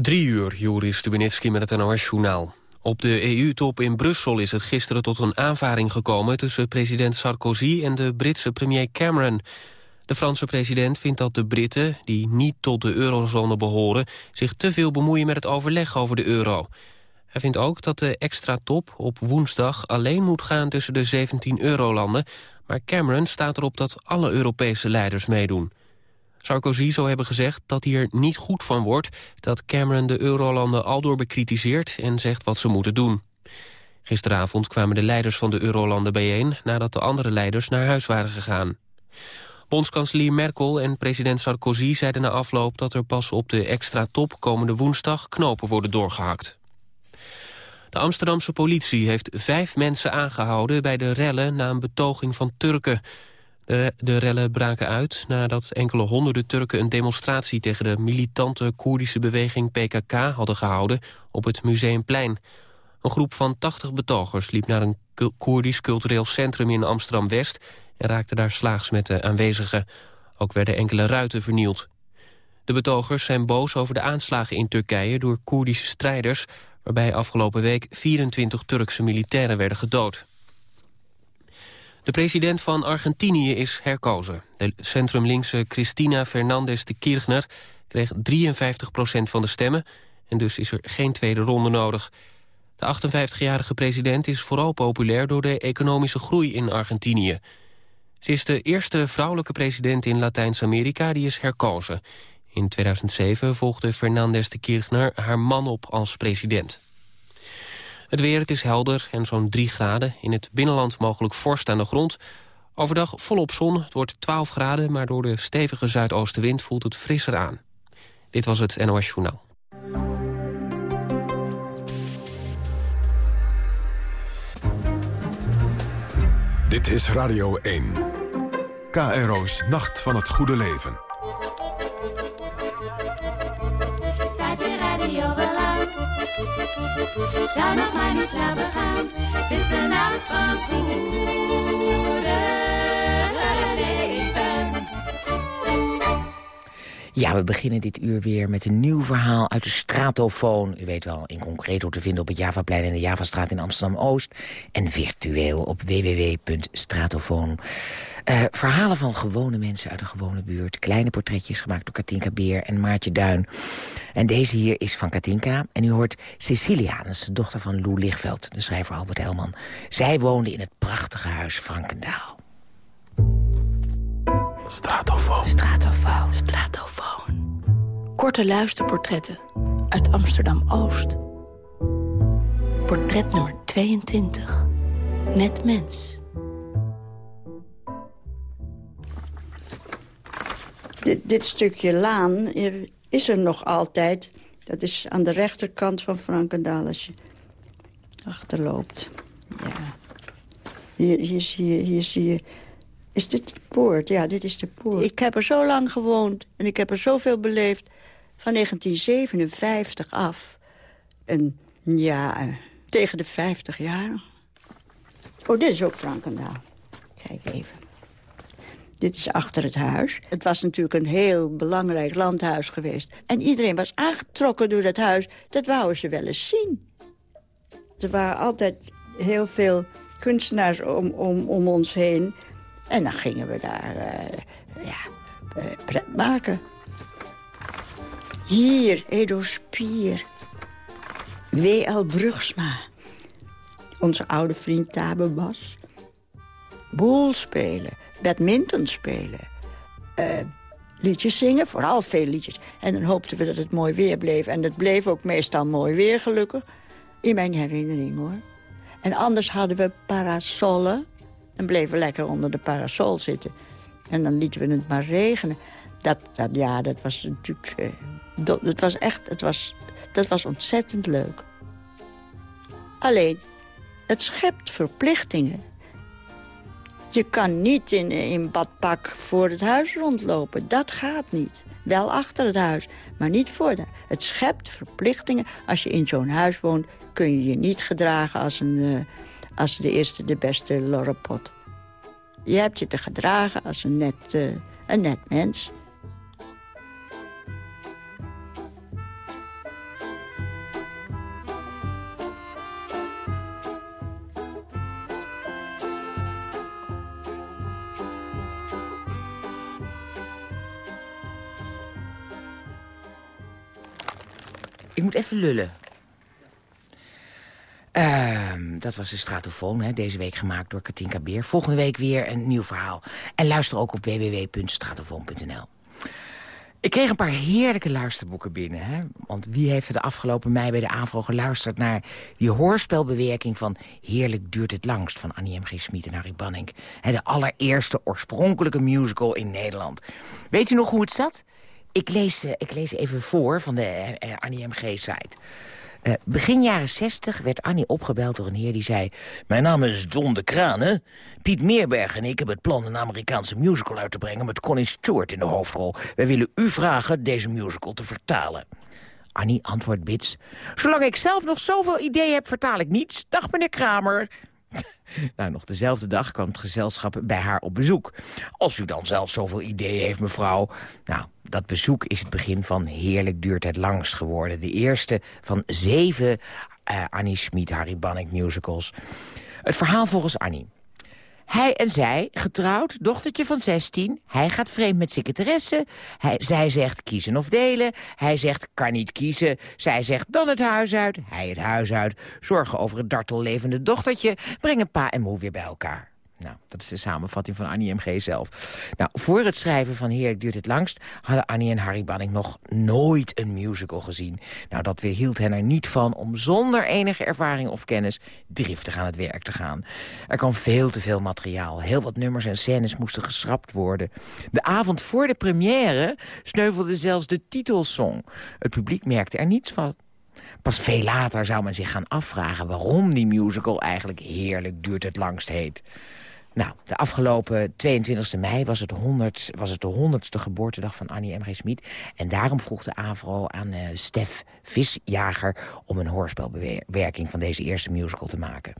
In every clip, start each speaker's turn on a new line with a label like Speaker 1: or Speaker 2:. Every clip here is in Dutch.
Speaker 1: Drie uur, Joris Stubenitski met het NOS-journaal. Op de EU-top in Brussel is het gisteren tot een aanvaring gekomen... tussen president Sarkozy en de Britse premier Cameron. De Franse president vindt dat de Britten, die niet tot de eurozone behoren... zich te veel bemoeien met het overleg over de euro. Hij vindt ook dat de extra top op woensdag alleen moet gaan... tussen de 17 eurolanden, maar Cameron staat erop dat alle Europese leiders meedoen. Sarkozy zou hebben gezegd dat hij er niet goed van wordt... dat Cameron de eurolanden aldoor bekritiseert en zegt wat ze moeten doen. Gisteravond kwamen de leiders van de eurolanden bijeen... nadat de andere leiders naar huis waren gegaan. Bondskanselier Merkel en president Sarkozy zeiden na afloop... dat er pas op de extra top komende woensdag knopen worden doorgehakt. De Amsterdamse politie heeft vijf mensen aangehouden... bij de rellen na een betoging van Turken... De, rellen braken uit nadat enkele honderden Turken een demonstratie tegen de militante Koerdische beweging PKK hadden gehouden op het Museumplein. Een groep van 80 betogers liep naar een Koerdisch cultureel centrum in Amsterdam-West en raakte daar slaags met de aanwezigen. Ook werden enkele ruiten vernield. De betogers zijn boos over de aanslagen in Turkije door Koerdische strijders... waarbij afgelopen week 24 Turkse militairen werden gedood. De president van Argentinië is herkozen. De centrumlinkse Cristina Fernandez de Kirchner kreeg 53% van de stemmen... en dus is er geen tweede ronde nodig. De 58-jarige president is vooral populair door de economische groei in Argentinië. Ze is de eerste vrouwelijke president in Latijns-Amerika die is herkozen. In 2007 volgde Fernandez de Kirchner haar man op als president. Het weer, het is helder en zo'n 3 graden. In het binnenland mogelijk vorst aan de grond. Overdag volop zon, het wordt 12 graden... maar door de stevige zuidoostenwind voelt het frisser aan. Dit was het NOS Journaal.
Speaker 2: Dit is Radio 1. KRO's Nacht van het Goede Leven.
Speaker 3: Zou nog maar niet snel begaan. Het is de nacht van het goede leven.
Speaker 4: Ja, we beginnen dit uur weer met een nieuw verhaal uit de Stratofoon. U weet wel, in concreto te vinden op het Javaplein en de Javastraat in Amsterdam-Oost. En virtueel op www.stratofoon. Uh, verhalen van gewone mensen uit een gewone buurt. Kleine portretjes gemaakt door Katinka Beer en Maartje Duin. En deze hier is van Katinka. En u hoort Cecilia, dat is de dochter van Lou Lichtveld, de schrijver Albert Helman. Zij woonde in het prachtige huis Frankendaal.
Speaker 2: Stratofoon.
Speaker 4: Stratofoon.
Speaker 5: Stratofoon. Korte luisterportretten uit Amsterdam-Oost. Portret nummer 22. Net mens.
Speaker 6: Dit, dit stukje laan is er nog altijd. Dat is aan de rechterkant van Frankendaal als je achterloopt. Ja. Hier, hier, zie je, hier zie je... Is dit de poort? Ja, dit is de poort. Ik heb er zo lang gewoond en ik heb er zoveel beleefd. Van 1957 af. En ja, eh, tegen de 50 jaar. Oh, dit is ook Frankendaal. Kijk even. Dit is achter het huis. Het was natuurlijk een heel belangrijk landhuis geweest. En iedereen was aangetrokken door dat huis. Dat wouden ze wel eens zien. Er waren altijd heel veel kunstenaars om, om, om ons heen. En dan gingen we daar uh, ja, uh, pret maken. Hier, Edo Spier. W.L. Brugsma. Onze oude vriend Tabe Bas. Boel spelen badminton spelen. Uh, liedjes zingen, vooral veel liedjes. En dan hoopten we dat het mooi weer bleef. En het bleef ook meestal mooi weer, gelukkig. In mijn herinnering, hoor. En anders hadden we parasollen. En bleven lekker onder de parasol zitten. En dan lieten we het maar regenen. Dat, dat ja, dat was natuurlijk... Uh, dat, was echt... Het was, dat was ontzettend leuk. Alleen, het schept verplichtingen. Je kan niet in, in badpak voor het huis rondlopen. Dat gaat niet. Wel achter het huis, maar niet voor de... Het schept verplichtingen. Als je in zo'n huis woont, kun je je niet gedragen als, een, uh, als de eerste de beste lorrepot. Je hebt je te gedragen als een net, eh, een net mens.
Speaker 4: Ik moet even lullen. Ehm, dat was de Stratofoon, hè, deze week gemaakt door Katinka Beer. Volgende week weer een nieuw verhaal. En luister ook op www.stratofoon.nl. Ik kreeg een paar heerlijke luisterboeken binnen. Hè? Want wie heeft er de afgelopen mei bij de AVRO geluisterd... naar die hoorspelbewerking van Heerlijk duurt het langst... van Annie M. G. Smit en Harry Banning. De allereerste oorspronkelijke musical in Nederland. Weet u nog hoe het zat? Ik lees, eh, ik lees even voor van de eh, Annie M. G-site. Uh, begin jaren 60 werd Annie opgebeld door een heer die zei... Mijn naam is John de Kraan, Piet Meerberg en ik hebben het plan een Amerikaanse musical uit te brengen... met Connie Stewart in de hoofdrol. Wij willen u vragen deze musical te vertalen. Annie antwoordt bits. Zolang ik zelf nog zoveel ideeën heb, vertaal ik niets. Dag, meneer Kramer. nou, nog dezelfde dag kwam het gezelschap bij haar op bezoek. Als u dan zelf zoveel ideeën heeft, mevrouw... Nou, dat bezoek is het begin van Heerlijk duurt het langst geworden. De eerste van zeven uh, Annie Schmid, Harry Banning musicals. Het verhaal volgens Annie. Hij en zij, getrouwd, dochtertje van 16. Hij gaat vreemd met secretaresse. Hij, zij zegt kiezen of delen. Hij zegt kan niet kiezen. Zij zegt dan het huis uit. Hij het huis uit. Zorgen over het dartellevende dochtertje. Brengen pa en moe weer bij elkaar. Nou, dat is de samenvatting van Annie M.G. zelf. Nou, voor het schrijven van Heerlijk duurt het langst... hadden Annie en Harry Banning nog nooit een musical gezien. Nou, dat weerhield hen er niet van om zonder enige ervaring of kennis... driftig aan het werk te gaan. Er kwam veel te veel materiaal. Heel wat nummers en scènes moesten geschrapt worden. De avond voor de première sneuvelde zelfs de titelsong. Het publiek merkte er niets van. Pas veel later zou men zich gaan afvragen waarom die musical eigenlijk heerlijk duurt het langst heet. Nou, de afgelopen 22 mei was het, 100, was het de 100ste geboortedag van Annie M. G. Smit. En daarom vroeg de AVRO aan uh, Stef Visjager... om een hoorspelbewerking van deze eerste musical te maken.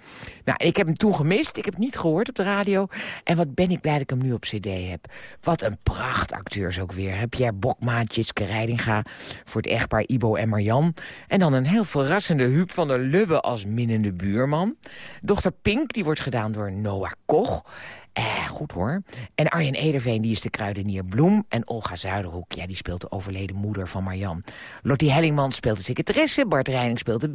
Speaker 4: Nou, ik heb hem toen gemist. Ik heb niet gehoord op de radio. En wat ben ik blij dat ik hem nu op cd heb. Wat een prachtacteurs ook weer. Heb Pierre Bokma, Tjitske Rijdinga... voor het echtpaar Ibo en Marjan. En dan een heel verrassende Huub van der Lubbe als minnende buurman. Dochter Pink, die wordt gedaan door Noah Koch... Eh, goed hoor. En Arjen Ederveen, die is de kruidenier Bloem. En Olga Zuiderhoek, ja, die speelt de overleden moeder van Marjan. Lottie Hellingman speelt de secretaresse. Bart Reining speelt de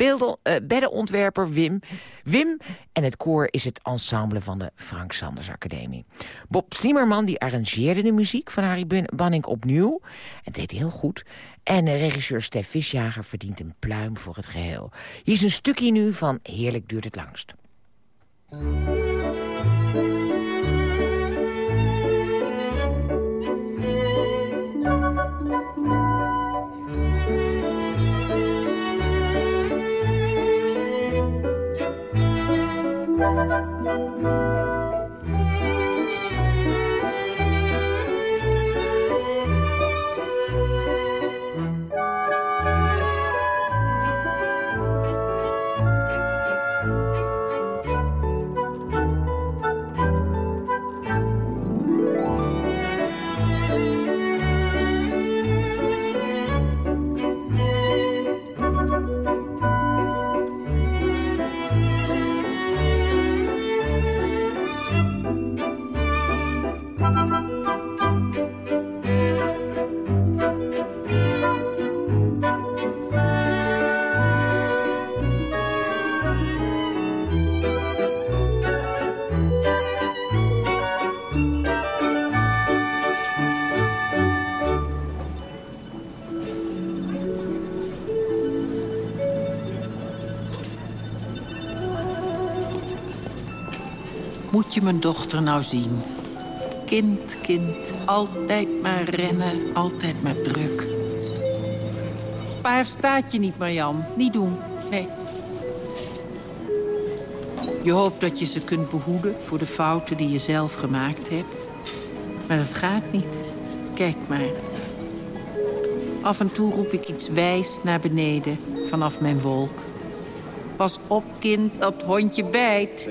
Speaker 4: uh, beddenontwerper Wim. Wim. En het koor is het ensemble van de Frank Sanders Academie. Bob Zimmerman, die arrangeerde de muziek van Harry Banning opnieuw. En deed heel goed. En de regisseur Stef Visjager verdient een pluim voor het geheel. Hier is een stukje nu van Heerlijk duurt het langst.
Speaker 7: Je mijn dochter nou zien? Kind, kind, altijd maar rennen, altijd maar druk. Paar staat je niet, Marjan. Niet doen, nee. Je hoopt dat je ze kunt behoeden voor de fouten die je zelf gemaakt hebt. Maar dat gaat niet. Kijk maar. Af en toe roep ik iets wijs naar beneden vanaf mijn wolk. Pas op, kind, dat hondje bijt.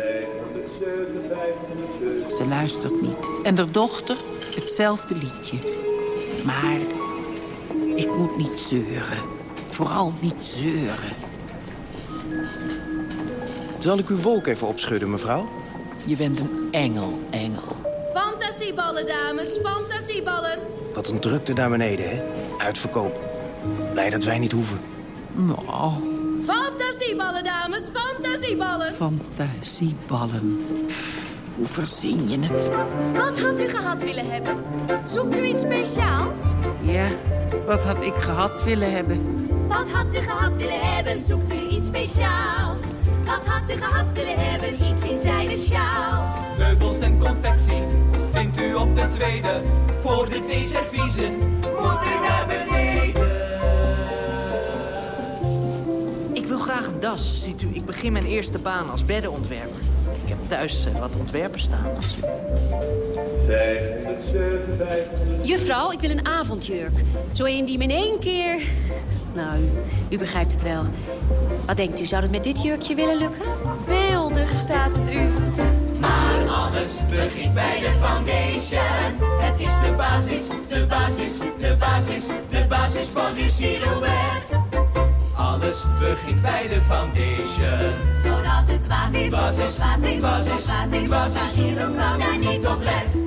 Speaker 7: Ze luistert niet. En haar dochter hetzelfde liedje. Maar ik moet niet zeuren. Vooral niet zeuren.
Speaker 8: Zal ik uw wolk even opschudden, mevrouw?
Speaker 7: Je bent een engel, engel.
Speaker 9: Fantasieballen, dames, fantasieballen.
Speaker 8: Wat een drukte naar beneden, hè? Uitverkoop. Blij dat wij niet hoeven.
Speaker 10: Nou,
Speaker 9: Fantasieballen, dames, fantasieballen.
Speaker 10: fantasieballen. Pff, Hoe verzin je het?
Speaker 9: Wat had u gehad willen hebben? Zoekt u iets speciaals?
Speaker 10: Ja, wat had ik gehad willen hebben?
Speaker 3: Wat had u gehad willen hebben? Zoekt u iets speciaals? Wat had u gehad willen hebben? Iets in zijde sjaals.
Speaker 11: Meubels en confectie vindt u op de tweede. Voor de theeserviezen moet u naar beneden.
Speaker 7: Graag een das. Ziet u, ik begin mijn eerste baan als beddenontwerper. Ik heb thuis eh, wat ontwerpen staan. Als u...
Speaker 5: Juffrouw, ik wil een avondjurk. Zo een die me in één keer... Nou, u, u begrijpt het wel. Wat denkt u, zou het met dit jurkje willen lukken? Beeldig staat het u.
Speaker 11: Maar alles begint bij de foundation. Het is de basis, de basis, de basis, de basis van uw silhouet. Alles begint bij de foundation.
Speaker 3: Zodat het basis,
Speaker 11: Basis,
Speaker 3: basis,
Speaker 11: basis,
Speaker 3: basis, hier een vrouw daar niet op let.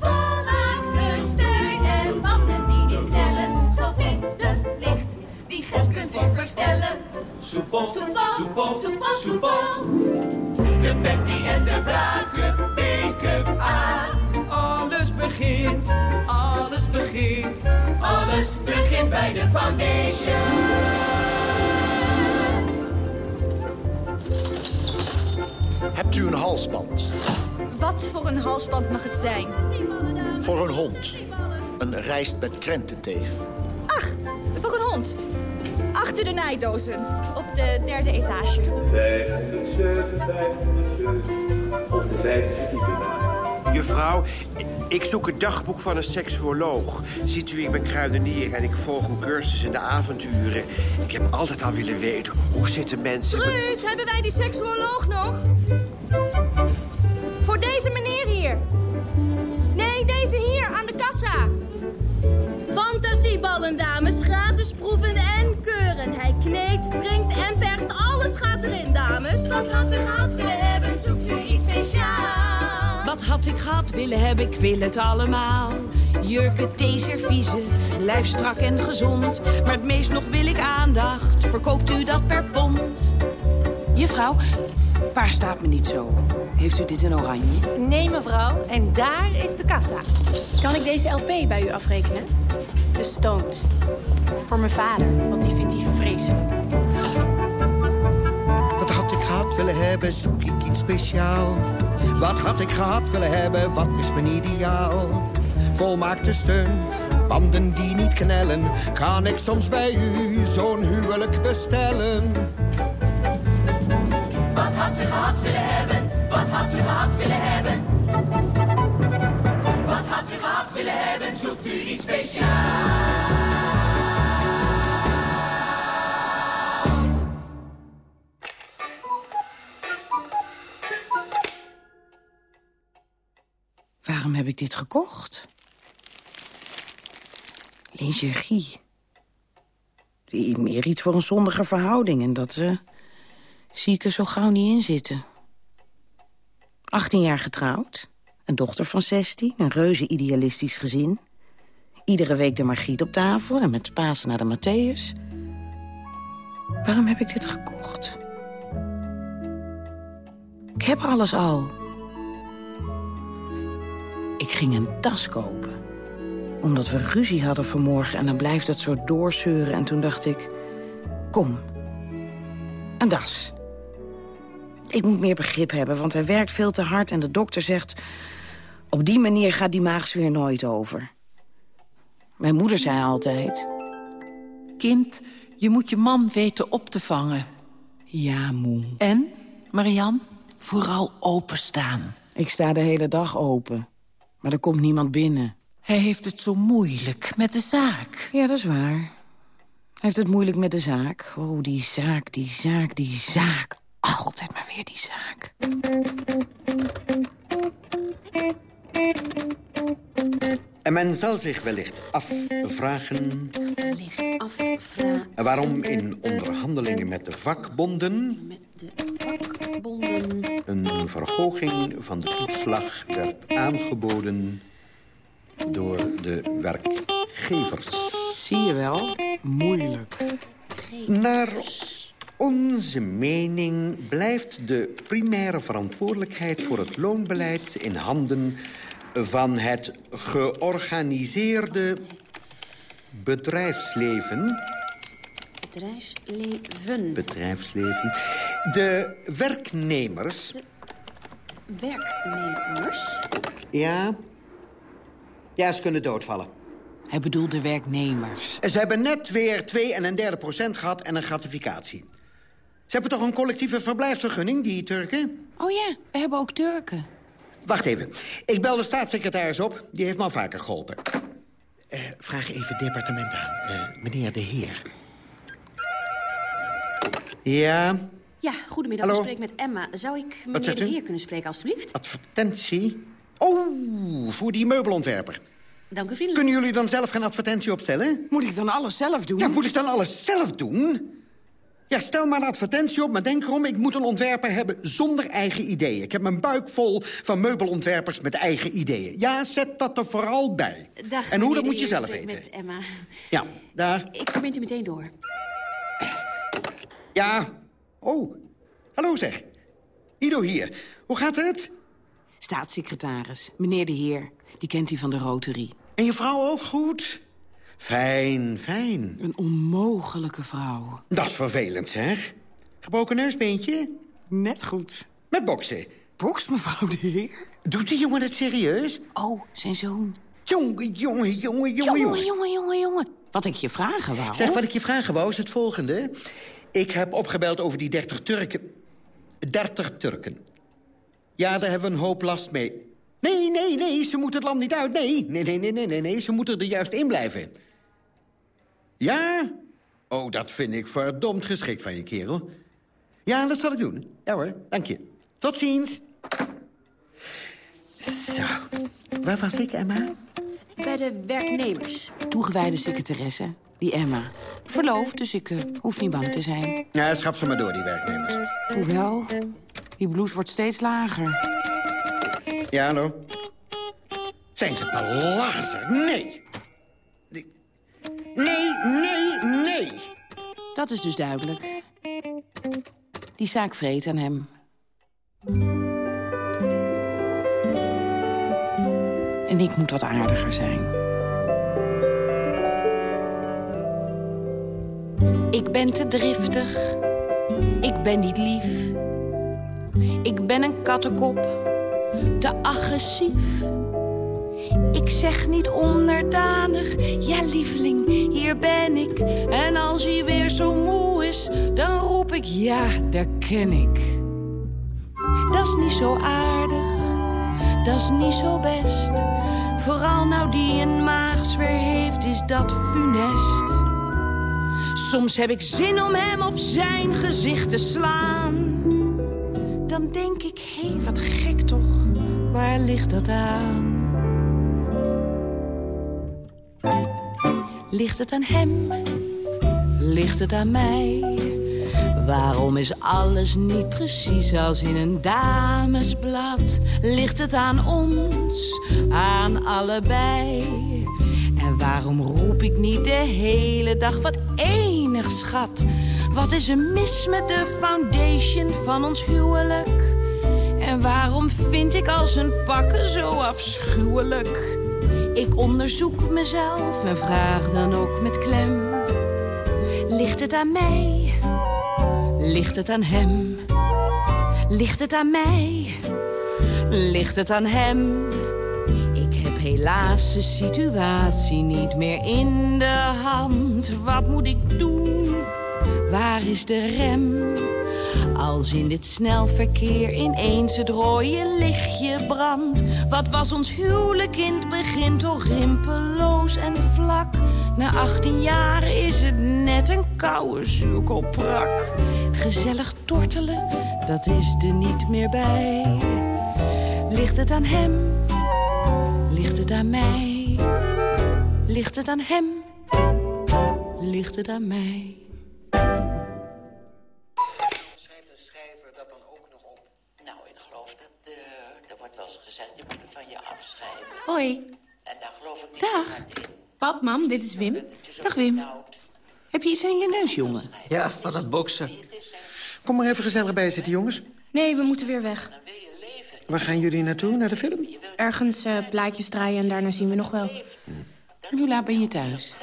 Speaker 3: Volmaakte steun en banden die niet knellen. Zo vlinderlicht, die gest kunt u verstellen.
Speaker 11: Soepel,
Speaker 3: Soepel,
Speaker 11: soepel,
Speaker 3: soepel,
Speaker 11: soepel. De petty en de braken, make-up aan. Alles begint, alles begint. Alles begint bij de foundation.
Speaker 12: Hebt u een halsband?
Speaker 9: Wat voor een halsband mag het zijn?
Speaker 12: Voor een hond. Een rijst met krententeef.
Speaker 9: Ach, voor een hond. Achter de naaidozen. Op de derde etage.
Speaker 13: 507, 507. Op de vijfde verdieping.
Speaker 14: Juffrouw, ik zoek het dagboek van een seksuoloog. Ziet u, ik ben kruidenier en ik volg een cursus in de avonturen. Ik heb altijd al willen weten, hoe zitten mensen...
Speaker 9: Truus, hebben wij die seksuoloog nog? Voor deze meneer hier. Nee, deze hier, aan de kassa. Fantasieballen, dames. Gratis proeven en keuren. Hij kneedt, wringt en perst. Alles gaat erin, dames.
Speaker 3: Wat had u gehad willen hebben? Zoekt u iets speciaals?
Speaker 15: Wat had ik gehad willen hebben, ik wil het allemaal. Jurken, theeserviezen, lijf strak en gezond. Maar het meest nog wil ik aandacht, verkoopt u dat per pond?
Speaker 10: Juffrouw, waar staat me niet zo? Heeft u dit in oranje?
Speaker 5: Nee, mevrouw. En daar is de kassa.
Speaker 16: Kan ik deze LP bij u afrekenen? De Stones. Voor mijn vader, want die vindt hij vreselijk.
Speaker 17: Wat had ik gehad willen hebben, zoek ik iets speciaal. Wat had ik gehad willen hebben, wat is mijn ideaal? Volmaakte steun, banden die niet knellen. Kan ik soms bij u zo'n huwelijk bestellen?
Speaker 3: Wat had u gehad willen hebben? Wat had u gehad willen hebben? Wat had u gehad willen hebben? Zoekt u iets speciaals?
Speaker 10: Heb ik dit gekocht? Lingerie. Meer iets voor een zondige verhouding. En dat eh, zie ik er zo gauw niet in zitten. 18 jaar getrouwd. Een dochter van 16. Een reuze idealistisch gezin. Iedere week de Margriet op tafel. En met Pasen naar de Matthäus. Waarom heb ik dit gekocht? Ik heb alles al. Ik ging een tas kopen. Omdat we ruzie hadden vanmorgen en dan blijft het zo doorzeuren. En toen dacht ik, kom, een das. Ik moet meer begrip hebben, want hij werkt veel te hard... en de dokter zegt, op die manier gaat die maagsfeer nooit over. Mijn moeder zei altijd... Kind, je moet je man weten op te vangen.
Speaker 15: Ja, moe.
Speaker 10: En, Marian, vooral openstaan.
Speaker 15: Ik sta de hele dag open, maar er komt niemand binnen.
Speaker 10: Hij heeft het zo moeilijk met de zaak.
Speaker 15: Ja, dat is waar. Hij heeft het moeilijk met de zaak. Oh, die zaak, die zaak, die zaak. Altijd maar weer die zaak.
Speaker 12: En men zal zich wellicht afvragen...
Speaker 5: Wellicht afvragen
Speaker 12: waarom in onderhandelingen met de vakbonden...
Speaker 5: de vakbonden.
Speaker 12: Een verhoging van de toeslag werd aangeboden door de werkgevers.
Speaker 15: Zie je wel? Moeilijk.
Speaker 17: Naar onze mening blijft de primaire verantwoordelijkheid... voor het loonbeleid in handen van het georganiseerde bedrijfsleven.
Speaker 5: Bedrijfsleven.
Speaker 17: Bedrijfsleven. De werknemers...
Speaker 5: Werknemers?
Speaker 17: Ja. Ja, ze kunnen doodvallen.
Speaker 10: Hij bedoelt de werknemers.
Speaker 17: Ze hebben net weer 2 en een derde procent gehad en een gratificatie. Ze hebben toch een collectieve verblijfsvergunning, die Turken?
Speaker 10: Oh ja, we hebben ook Turken.
Speaker 17: Wacht even. Ik bel de staatssecretaris op. Die heeft me al vaker geholpen. Eh, vraag even het departement aan. Eh, meneer de heer. Ja,
Speaker 5: Ja, goedemiddag.
Speaker 17: Hallo.
Speaker 5: Ik spreek met Emma. Zou ik meneer de heer kunnen spreken, alstublieft?
Speaker 17: advertentie. Oh, voor die meubelontwerper.
Speaker 5: Dank u vriendelijk.
Speaker 17: Kunnen jullie dan zelf geen advertentie opstellen?
Speaker 10: Moet ik dan alles zelf doen?
Speaker 17: Ja, moet ik dan alles zelf doen? Ja, stel maar een advertentie op, maar denk erom... ik moet een ontwerper hebben zonder eigen ideeën. Ik heb mijn buik vol van meubelontwerpers met eigen ideeën. Ja, zet dat er vooral bij.
Speaker 5: Dag,
Speaker 17: en hoe, dat moet je zelf weten.
Speaker 5: met Emma.
Speaker 17: Ja, daar.
Speaker 5: Ik verbind u meteen door.
Speaker 17: Ja. Oh, hallo zeg. Ido hier. Hoe gaat het?
Speaker 10: Staatssecretaris, meneer de heer. Die kent u van de Rotary.
Speaker 17: En je vrouw ook goed? Fijn, fijn.
Speaker 10: Een onmogelijke vrouw.
Speaker 17: Dat is vervelend, zeg. Gebroken neusbeentje?
Speaker 10: Net goed.
Speaker 17: Met boksen.
Speaker 10: Boks, mevrouw de heer?
Speaker 17: Doet die jongen het serieus?
Speaker 10: Oh, zijn zoon.
Speaker 17: Jongen, jongen, jongen, jongen,
Speaker 10: Jongen,
Speaker 17: jongen.
Speaker 10: jongen, jongen, jongen. Wat ik je vragen wou.
Speaker 17: Zeg, wat ik je vragen wou is het volgende. Ik heb opgebeld over die 30 Turken. 30 Turken. Ja, daar hebben we een hoop last mee. Nee, nee, nee, ze moeten het land niet uit. Nee, nee, nee, nee, nee, nee, nee. ze moeten er juist in blijven. Ja? Oh, dat vind ik verdomd geschikt van je, kerel. Ja, dat zal ik doen. Ja hoor, dank je. Tot ziens. Zo, waar was ik, Emma?
Speaker 5: Bij de werknemers.
Speaker 10: Toegewijde secretaresse, die Emma. Verloofd, dus ik eh, hoef niet bang te zijn.
Speaker 17: Ja, schap ze maar door, die werknemers.
Speaker 10: Hoewel, die blouse wordt steeds lager.
Speaker 17: Ja, hallo? Zijn ze belazer? Nee. Die- Nee, nee, nee.
Speaker 10: Dat is dus duidelijk. Die zaak vreet aan hem. En ik moet wat aardiger zijn. Ik ben te driftig. Ik ben niet lief. Ik ben een kattenkop. Te agressief. Ik zeg niet onderdanig, ja lieveling, hier ben ik. En als hij weer zo moe is, dan roep ik, ja, daar ken ik. Dat is niet zo aardig, dat is niet zo best. Vooral nou die een maagsfeer heeft, is dat funest. Soms heb ik zin om hem op zijn gezicht te slaan. Dan denk ik, hé, hey, wat gek toch, waar ligt dat aan? Ligt het aan hem? Ligt het aan mij? Waarom is alles niet precies als in een damesblad? Ligt het aan ons, aan allebei? En waarom roep ik niet de hele dag wat schat? Wat is er mis met de foundation van ons huwelijk? En waarom vind ik al zijn pakken zo afschuwelijk? Ik onderzoek mezelf en vraag dan ook met klem. Ligt het aan mij? Ligt het aan hem? Ligt het aan mij? Ligt het aan hem? Ik heb helaas de situatie niet meer in de hand. Wat moet ik doen? Waar is de rem? Als in dit snelverkeer ineens het rode lichtje brandt. Wat was ons huwelijk in het begin toch rimpeloos en vlak. Na 18 jaar is het net een koude zuurkoolprak. Gezellig tortelen, dat is er niet meer bij. Ligt het aan hem? Ligt het aan mij? Ligt het aan hem? Ligt het aan mij?
Speaker 18: Schrijft een schrijver dat dan ook nog op? Nou, ik geloof dat, eh er wordt wel eens gezegd, je moet het van je afschrijven.
Speaker 16: Hoi.
Speaker 18: En daar geloof ik niet
Speaker 16: Dag.
Speaker 18: in.
Speaker 16: Pap, mam, dit is Wim.
Speaker 10: Dag Wim. Heb je iets aan je neus, jongen?
Speaker 19: Ja, van het boksen.
Speaker 17: Kom maar even gezellig bij zitten, jongens.
Speaker 16: Nee, we moeten weer weg.
Speaker 17: Waar gaan jullie naartoe, naar de film?
Speaker 16: Ergens eh, plaatjes draaien en daarna zien we nog wel.
Speaker 10: Hoe laat ben je thuis?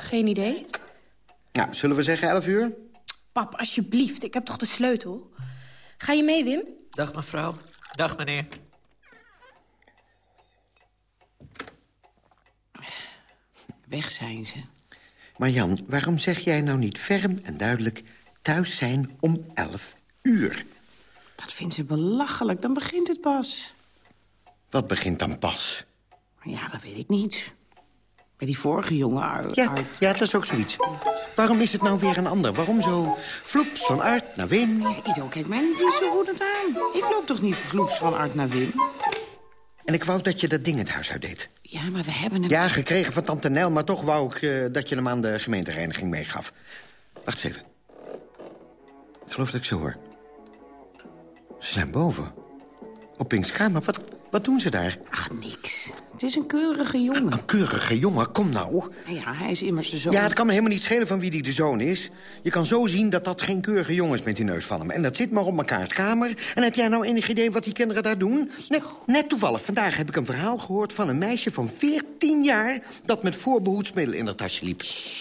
Speaker 16: Geen idee.
Speaker 17: Nou, zullen we zeggen 11 uur?
Speaker 16: Pap, alsjeblieft, ik heb toch de sleutel? Ga je mee, Wim?
Speaker 19: Dag mevrouw. Dag meneer.
Speaker 10: Weg zijn ze.
Speaker 17: Maar Jan, waarom zeg jij nou niet ferm en duidelijk... thuis zijn om 11 uur?
Speaker 10: Dat vindt ze belachelijk, dan begint het pas.
Speaker 17: Wat begint dan pas?
Speaker 10: Ja, dat weet ik niet. Bij die vorige jongen, Ar
Speaker 17: Ja, ja, dat is ook zoiets. Waarom is het nou weer een ander? Waarom zo vloeps van Art naar Wim?
Speaker 10: Ja, Ido, kijk mij niet zo woedend aan. Ik loop toch niet vloeps van Art naar Wim?
Speaker 17: En ik wou dat je dat ding het huis uit deed.
Speaker 10: Ja, maar we hebben hem...
Speaker 17: Ja, gekregen van tante Nel, maar toch wou ik eh, dat je hem aan de gemeentereiniging meegaf. Wacht eens even. Ik geloof dat ik ze hoor. Ze zijn boven. Op Pink's kamer. Wat, wat doen ze daar?
Speaker 10: Ach, niks. Het is een keurige jongen.
Speaker 17: Een keurige jongen, kom nou.
Speaker 10: Nou ja, hij is immers de zoon.
Speaker 17: Ja, het kan me helemaal niet schelen van wie die de zoon is. Je kan zo zien dat dat geen keurige jongen is met die neus van hem. En dat zit maar op mekaars kamer. En heb jij nou enig idee wat die kinderen daar doen? Net, net toevallig, vandaag heb ik een verhaal gehoord van een meisje van 14 jaar... dat met voorbehoedsmiddel in haar tasje liep.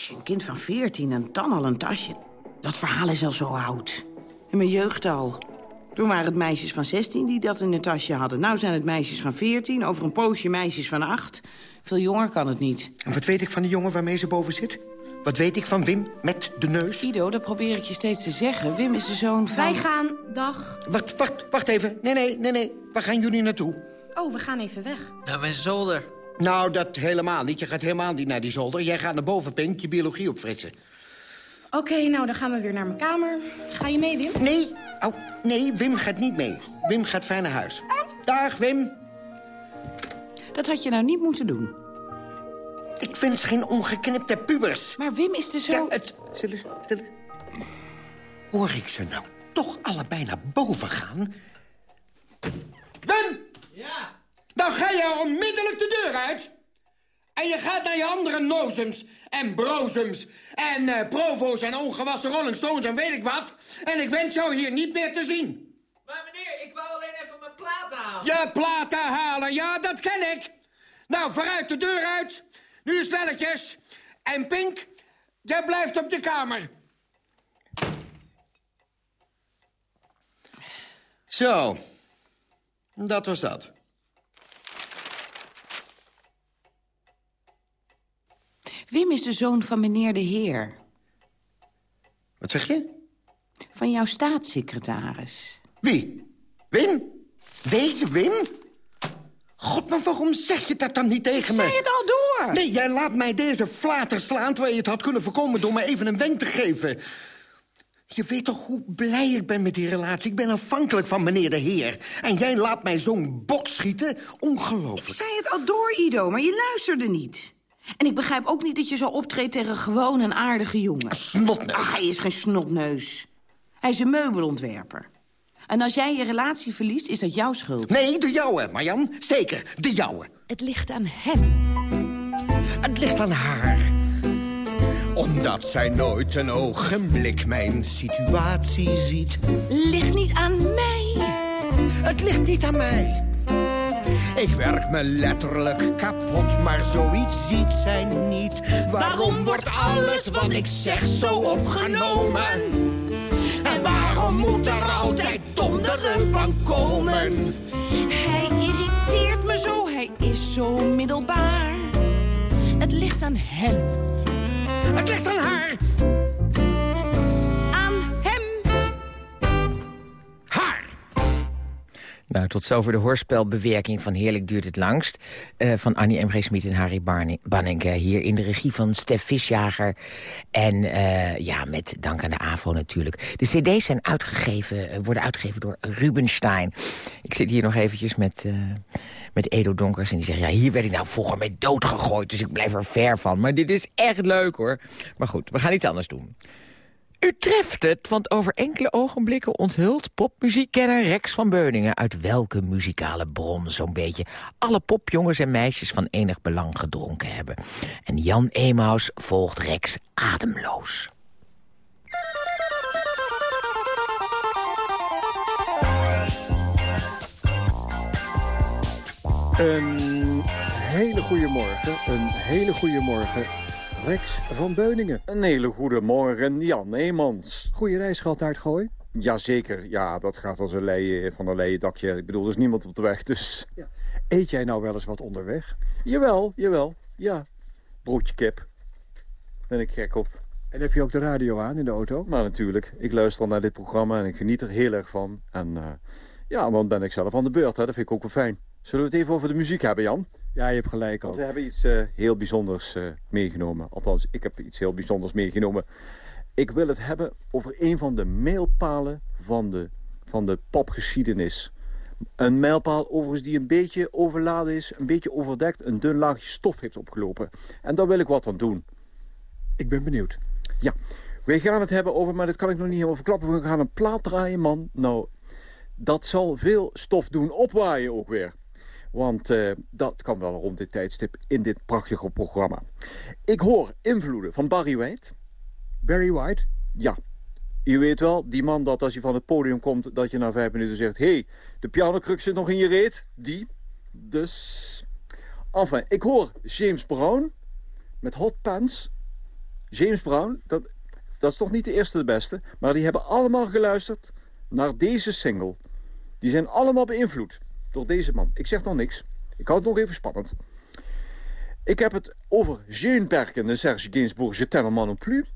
Speaker 10: Een kind van 14 en dan al een tasje. Dat verhaal is al zo oud. In mijn jeugd al. Toen waren het meisjes van 16 die dat in een tasje hadden. Nou zijn het meisjes van 14, over een poosje meisjes van 8. Veel jonger kan het niet.
Speaker 17: En wat weet ik van de jongen waarmee ze boven zit? Wat weet ik van Wim met de neus?
Speaker 10: Ido, dat probeer ik je steeds te zeggen. Wim is de zoon van...
Speaker 16: Wij gaan, dag.
Speaker 17: Wacht, wacht, wacht even. Nee, nee, nee, nee. Waar gaan jullie naartoe?
Speaker 16: Oh, we gaan even weg.
Speaker 19: Naar mijn zolder.
Speaker 17: Nou, dat helemaal niet. Je gaat helemaal niet naar die zolder. Jij gaat naar boven, Pink, je biologie opfritsen.
Speaker 16: Oké, nou, dan gaan we weer naar mijn kamer. Ga je mee, Wim?
Speaker 17: Nee, oh, nee, Wim gaat niet mee. Wim gaat fijn naar huis. Dag, Wim.
Speaker 10: Dat had je nou niet moeten doen.
Speaker 17: Ik wens geen ongeknipte pubers.
Speaker 10: Maar Wim is de zo...
Speaker 17: Ja, het... Stil eens, stil eens. Hoor ik ze nou toch allebei naar boven gaan? Wim!
Speaker 19: Ja?
Speaker 17: Dan ga je onmiddellijk de deur uit. En je gaat naar je andere nozems en brozems en eh, provo's en ongewassen Rolling Stones en weet ik wat. En ik wens jou hier niet meer te zien.
Speaker 19: Maar meneer, ik wou alleen even mijn platen halen.
Speaker 17: Je platen halen, ja, dat ken ik. Nou, vooruit de deur uit. Nu spelletjes. En Pink, jij blijft op je kamer. Zo, dat was dat.
Speaker 10: Wim is de zoon van meneer de heer.
Speaker 17: Wat zeg je?
Speaker 10: Van jouw staatssecretaris.
Speaker 17: Wie? Wim? Deze Wim? God, maar waarom zeg je dat dan niet tegen me?
Speaker 10: Zei het al door!
Speaker 17: Nee, jij laat mij deze flater slaan... terwijl je het had kunnen voorkomen door me even een wenk te geven. Je weet toch hoe blij ik ben met die relatie? Ik ben afhankelijk van meneer de heer. En jij laat mij zo'n bok schieten? Ongelooflijk.
Speaker 10: Ik zei het al door, Ido, maar je luisterde niet. En ik begrijp ook niet dat je zo optreedt tegen gewoon een aardige jongen.
Speaker 17: Snotneus.
Speaker 10: Ach, hij is geen snotneus. Hij is een meubelontwerper. En als jij je relatie verliest, is dat jouw schuld.
Speaker 17: Nee, de jouwe, Marjan. Zeker, de jouwe.
Speaker 10: Het ligt aan hem.
Speaker 17: Het ligt aan haar. Omdat zij nooit een ogenblik mijn situatie ziet.
Speaker 10: Ligt niet aan mij.
Speaker 17: Het ligt niet aan mij. Ik werk me letterlijk kapot, maar zoiets ziet zij niet. Waarom wordt alles wat ik zeg zo opgenomen? En waarom moet er altijd donderen van komen?
Speaker 10: Hij irriteert me zo, hij is zo middelbaar. Het ligt aan hem.
Speaker 17: Het ligt aan haar.
Speaker 4: Tot zover de hoorspelbewerking van Heerlijk duurt het langst... eh, van Annie M. G. Smit en Harry Banneke... hier in de regie van Stef Visjager. En eh, ja, met dank aan de AVO natuurlijk. De cd's zijn uitgegeven, eh, worden uitgegeven door Rubenstein. Ik zit hier nog eventjes met, met Edo Donkers... en die zegt, ja, hier werd ik nou vroeger mee doodgegooid... dus ik blijf er ver van. Maar dit is echt leuk, hoor. Maar goed, we gaan iets anders doen. Nu treft het, want over enkele ogenblikken onthult popmuziekkenner Rex van Beuningen... uit welke muzikale bron zo'n beetje alle popjongens en meisjes van enig belang gedronken hebben. En Jan Emaus volgt Rex ademloos.
Speaker 20: Een hele goede morgen, een hele goede morgen. Rex van Beuningen.
Speaker 21: Een hele goede morgen, Jan Neemans.
Speaker 20: Goeie reis gehad naar het gooi?
Speaker 21: Jazeker, ja, dat gaat als een leien van een leien dakje. Ik bedoel, er is niemand op de weg, dus...
Speaker 20: Ja. Eet jij nou wel eens wat onderweg?
Speaker 21: Jawel, jawel, ja. Broodje kip. Ben ik gek op.
Speaker 20: En heb je ook de radio aan in de auto?
Speaker 21: Maar natuurlijk, ik luister al naar dit programma en ik geniet er heel erg van. En uh, ja, dan ben ik zelf aan de beurt, hè. dat vind ik ook wel fijn. Zullen we het even over de muziek hebben, Jan?
Speaker 20: Ja, je hebt gelijk
Speaker 21: ook.
Speaker 20: Want
Speaker 21: we hebben iets uh, heel bijzonders uh, meegenomen. Althans, ik heb iets heel bijzonders meegenomen. Ik wil het hebben over een van de mijlpalen van de, van de popgeschiedenis. Een mijlpaal overigens die een beetje overladen is, een beetje overdekt, een dun laagje stof heeft opgelopen. En daar wil ik wat aan doen.
Speaker 20: Ik ben benieuwd.
Speaker 21: Ja, we gaan het hebben over, maar dat kan ik nog niet helemaal verklappen. We gaan een plaat draaien, man. Nou, dat zal veel stof doen opwaaien ook weer. Want uh, dat kan wel rond dit tijdstip in dit prachtige programma. Ik hoor invloeden van Barry White.
Speaker 20: Barry White?
Speaker 21: Ja. Je weet wel, die man dat als je van het podium komt... dat je na vijf minuten zegt... hé, hey, de pianokruk zit nog in je reet. Die. Dus... Enfin, ik hoor James Brown met Hot Pants. James Brown, dat, dat is toch niet de eerste de beste... maar die hebben allemaal geluisterd naar deze single. Die zijn allemaal beïnvloed door deze man. Ik zeg nog niks. Ik hou het nog even spannend. Ik heb het over Jean Berken en Serge Gainsbourg, Je t'aime non plus.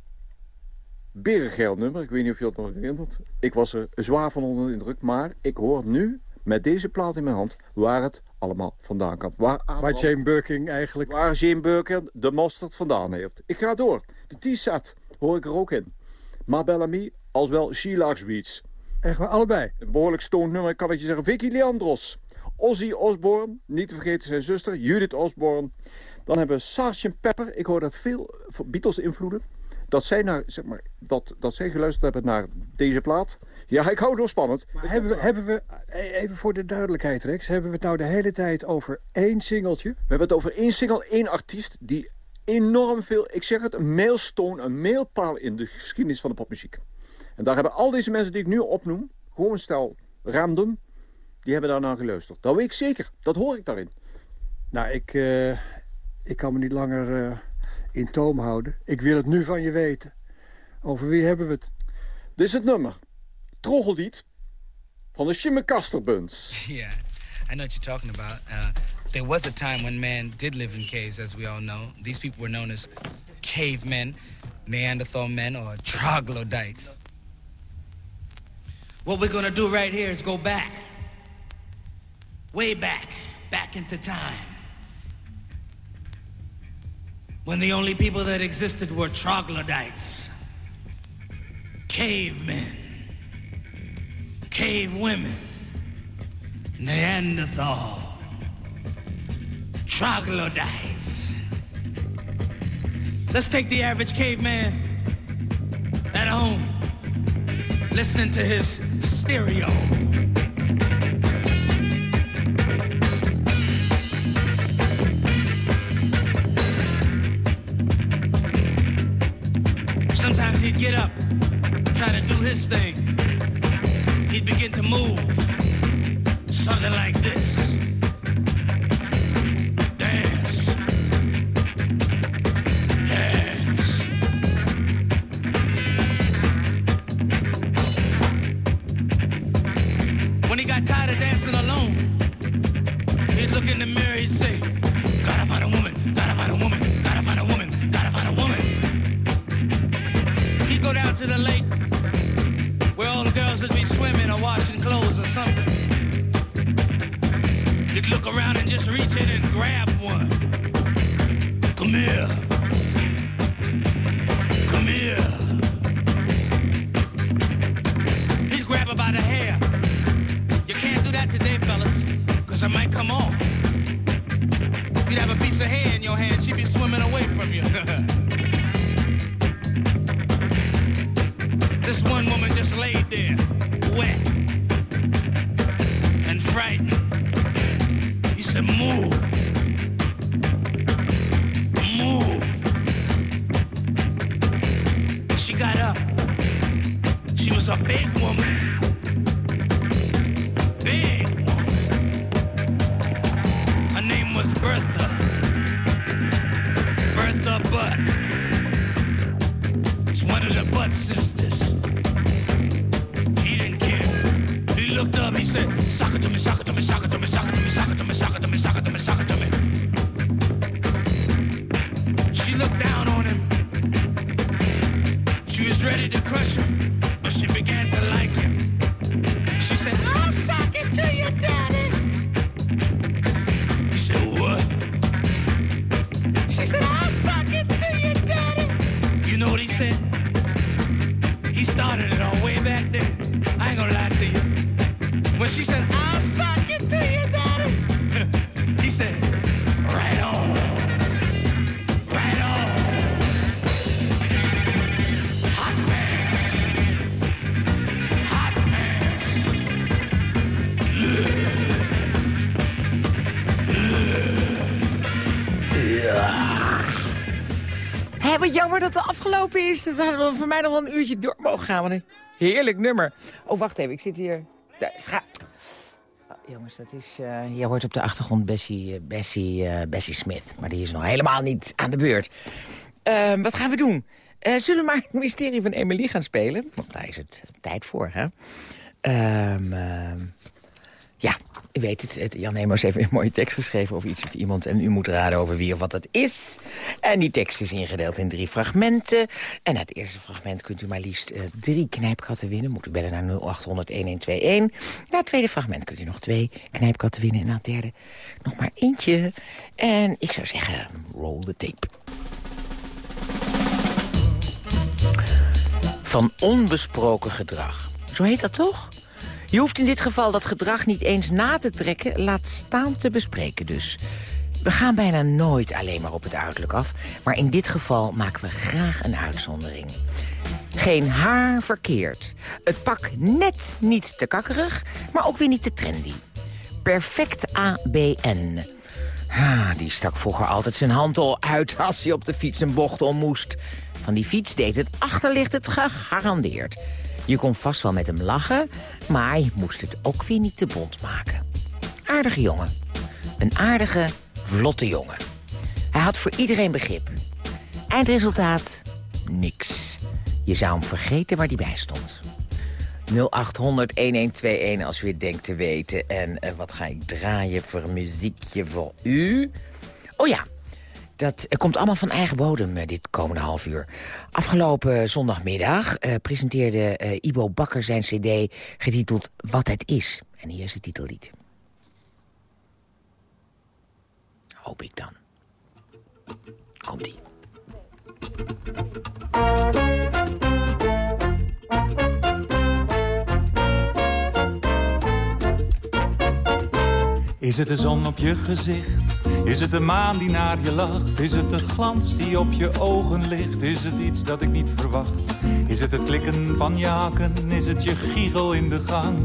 Speaker 21: Berengeil nummer, ik weet niet of je dat nog herinnert. Ik was er zwaar van onder de indruk, maar ik hoor nu met deze plaat in mijn hand waar het allemaal vandaan kan. Waar,
Speaker 20: waar Jane Birkin eigenlijk...
Speaker 21: Waar Jane Birkin de mosterd vandaan heeft. Ik ga door. De T-set hoor ik er ook in. Ma Bellamy, als wel She Likes Beats.
Speaker 20: Echt waar, allebei?
Speaker 21: Een behoorlijk stoned nummer, kan ik je zeggen. Vicky Leandros. Ozzy Osbourne, niet te vergeten zijn zuster, Judith Osbourne. Dan hebben we Sgt. Pepper. Ik hoor er veel Beatles-invloeden. Dat zij, naar, zeg maar, dat, dat zij geluisterd hebben naar deze plaat. Ja, ik hou het wel spannend.
Speaker 20: Maar hebben we, hebben we, even voor de duidelijkheid Rex, hebben we het nou de hele tijd over één singeltje? We
Speaker 21: hebben het over één single, één artiest die enorm veel, ik zeg het, een mailstone, een mailpaal in de geschiedenis van de popmuziek. En daar hebben al deze mensen die ik nu opnoem, gewoon een stel random, die hebben daarna geluisterd. Dat weet ik zeker, dat hoor ik daarin.
Speaker 20: Nou, ik, uh, ik kan me niet langer uh, in toom houden. Ik wil het nu van je weten. Over wie hebben we het?
Speaker 21: Dit is het nummer. Troggeldiet van de Schimmelkasterbunds.
Speaker 22: Yeah, I know what you're talking about. Uh, there was a time when man did live in caves, as we all know. These people were known as cavemen, Neanderthal men, or troglodytes. What we're gonna do right here is go back. Way back. Back into time. When the only people that existed were troglodytes. Cavemen. Cave women. Neanderthal. Troglodytes. Let's take the average caveman at home listening to his stereo. Sometimes he'd get up, try to do his thing. He'd begin to move, something like this. This one woman just laid there, wet and frightened. He said, Move. Move. She got up. She was a big woman. Looked up, he said, Suck it to
Speaker 4: is. Dat hadden we voor mij nog wel een uurtje door mogen gaan. Wat een heerlijk nummer. Oh, wacht even. Ik zit hier... Ga... Oh, jongens, dat is... eh, je hoort op de achtergrond Bessie, eh, Bessie, eh, Bessie Smith. Maar die is nog helemaal niet aan de beurt. Ehm, wat gaan we doen? Zullen we maar het mysterie van Emily gaan spelen? Want daar is het tijd voor, hè? Ehm, ja, u weet het. Jan Emos heeft een mooie tekst geschreven over iets of iemand... en u moet raden over wie of wat het is. En die tekst is ingedeeld in drie fragmenten. En het eerste fragment kunt u maar liefst eh, drie knijpkatten winnen. Moet u bellen naar 0800-1121. Na het tweede fragment kunt u nog twee knijpkatten winnen. En na het derde nog maar eentje. En ik zou zeggen, roll the tape. Van onbesproken gedrag. Zo heet dat toch? Je hoeft in dit geval dat gedrag niet eens na te trekken, laat staan te bespreken dus. We gaan bijna nooit alleen maar op het uiterlijk af, maar in dit geval maken we graag een uitzondering. Geen haar verkeerd. Het pak net niet te kakkerig, maar ook weer niet te trendy. Perfect ABN. Ah, die stak vroeger altijd zijn hand al uit als hij op de fiets een bocht om moest. Van die fiets deed het achterlicht het gegarandeerd. Je kon vast wel met hem lachen, maar je moest het ook weer niet te bond maken. Aardige jongen. Een aardige, vlotte jongen. Hij had voor iedereen begrip. Eindresultaat? Niks. Je zou hem vergeten waar hij bij stond. 0800-1121 als u het denkt te weten. En eh, wat ga ik draaien voor muziekje voor u? Oh ja, dat komt allemaal van eigen bodem eh, dit komende half uur. Afgelopen zondagmiddag eh, presenteerde eh, Ibo Bakker zijn cd getiteld Wat het is. En hier is het titellied. Hoop ik dan. Komt-ie.
Speaker 23: Is het de zon op je gezicht? Is het de maan die naar je lacht? Is het de glans die op je ogen ligt? Is het iets dat ik niet verwacht? Is het het klikken van je hakken? Is het je giegel in de gang?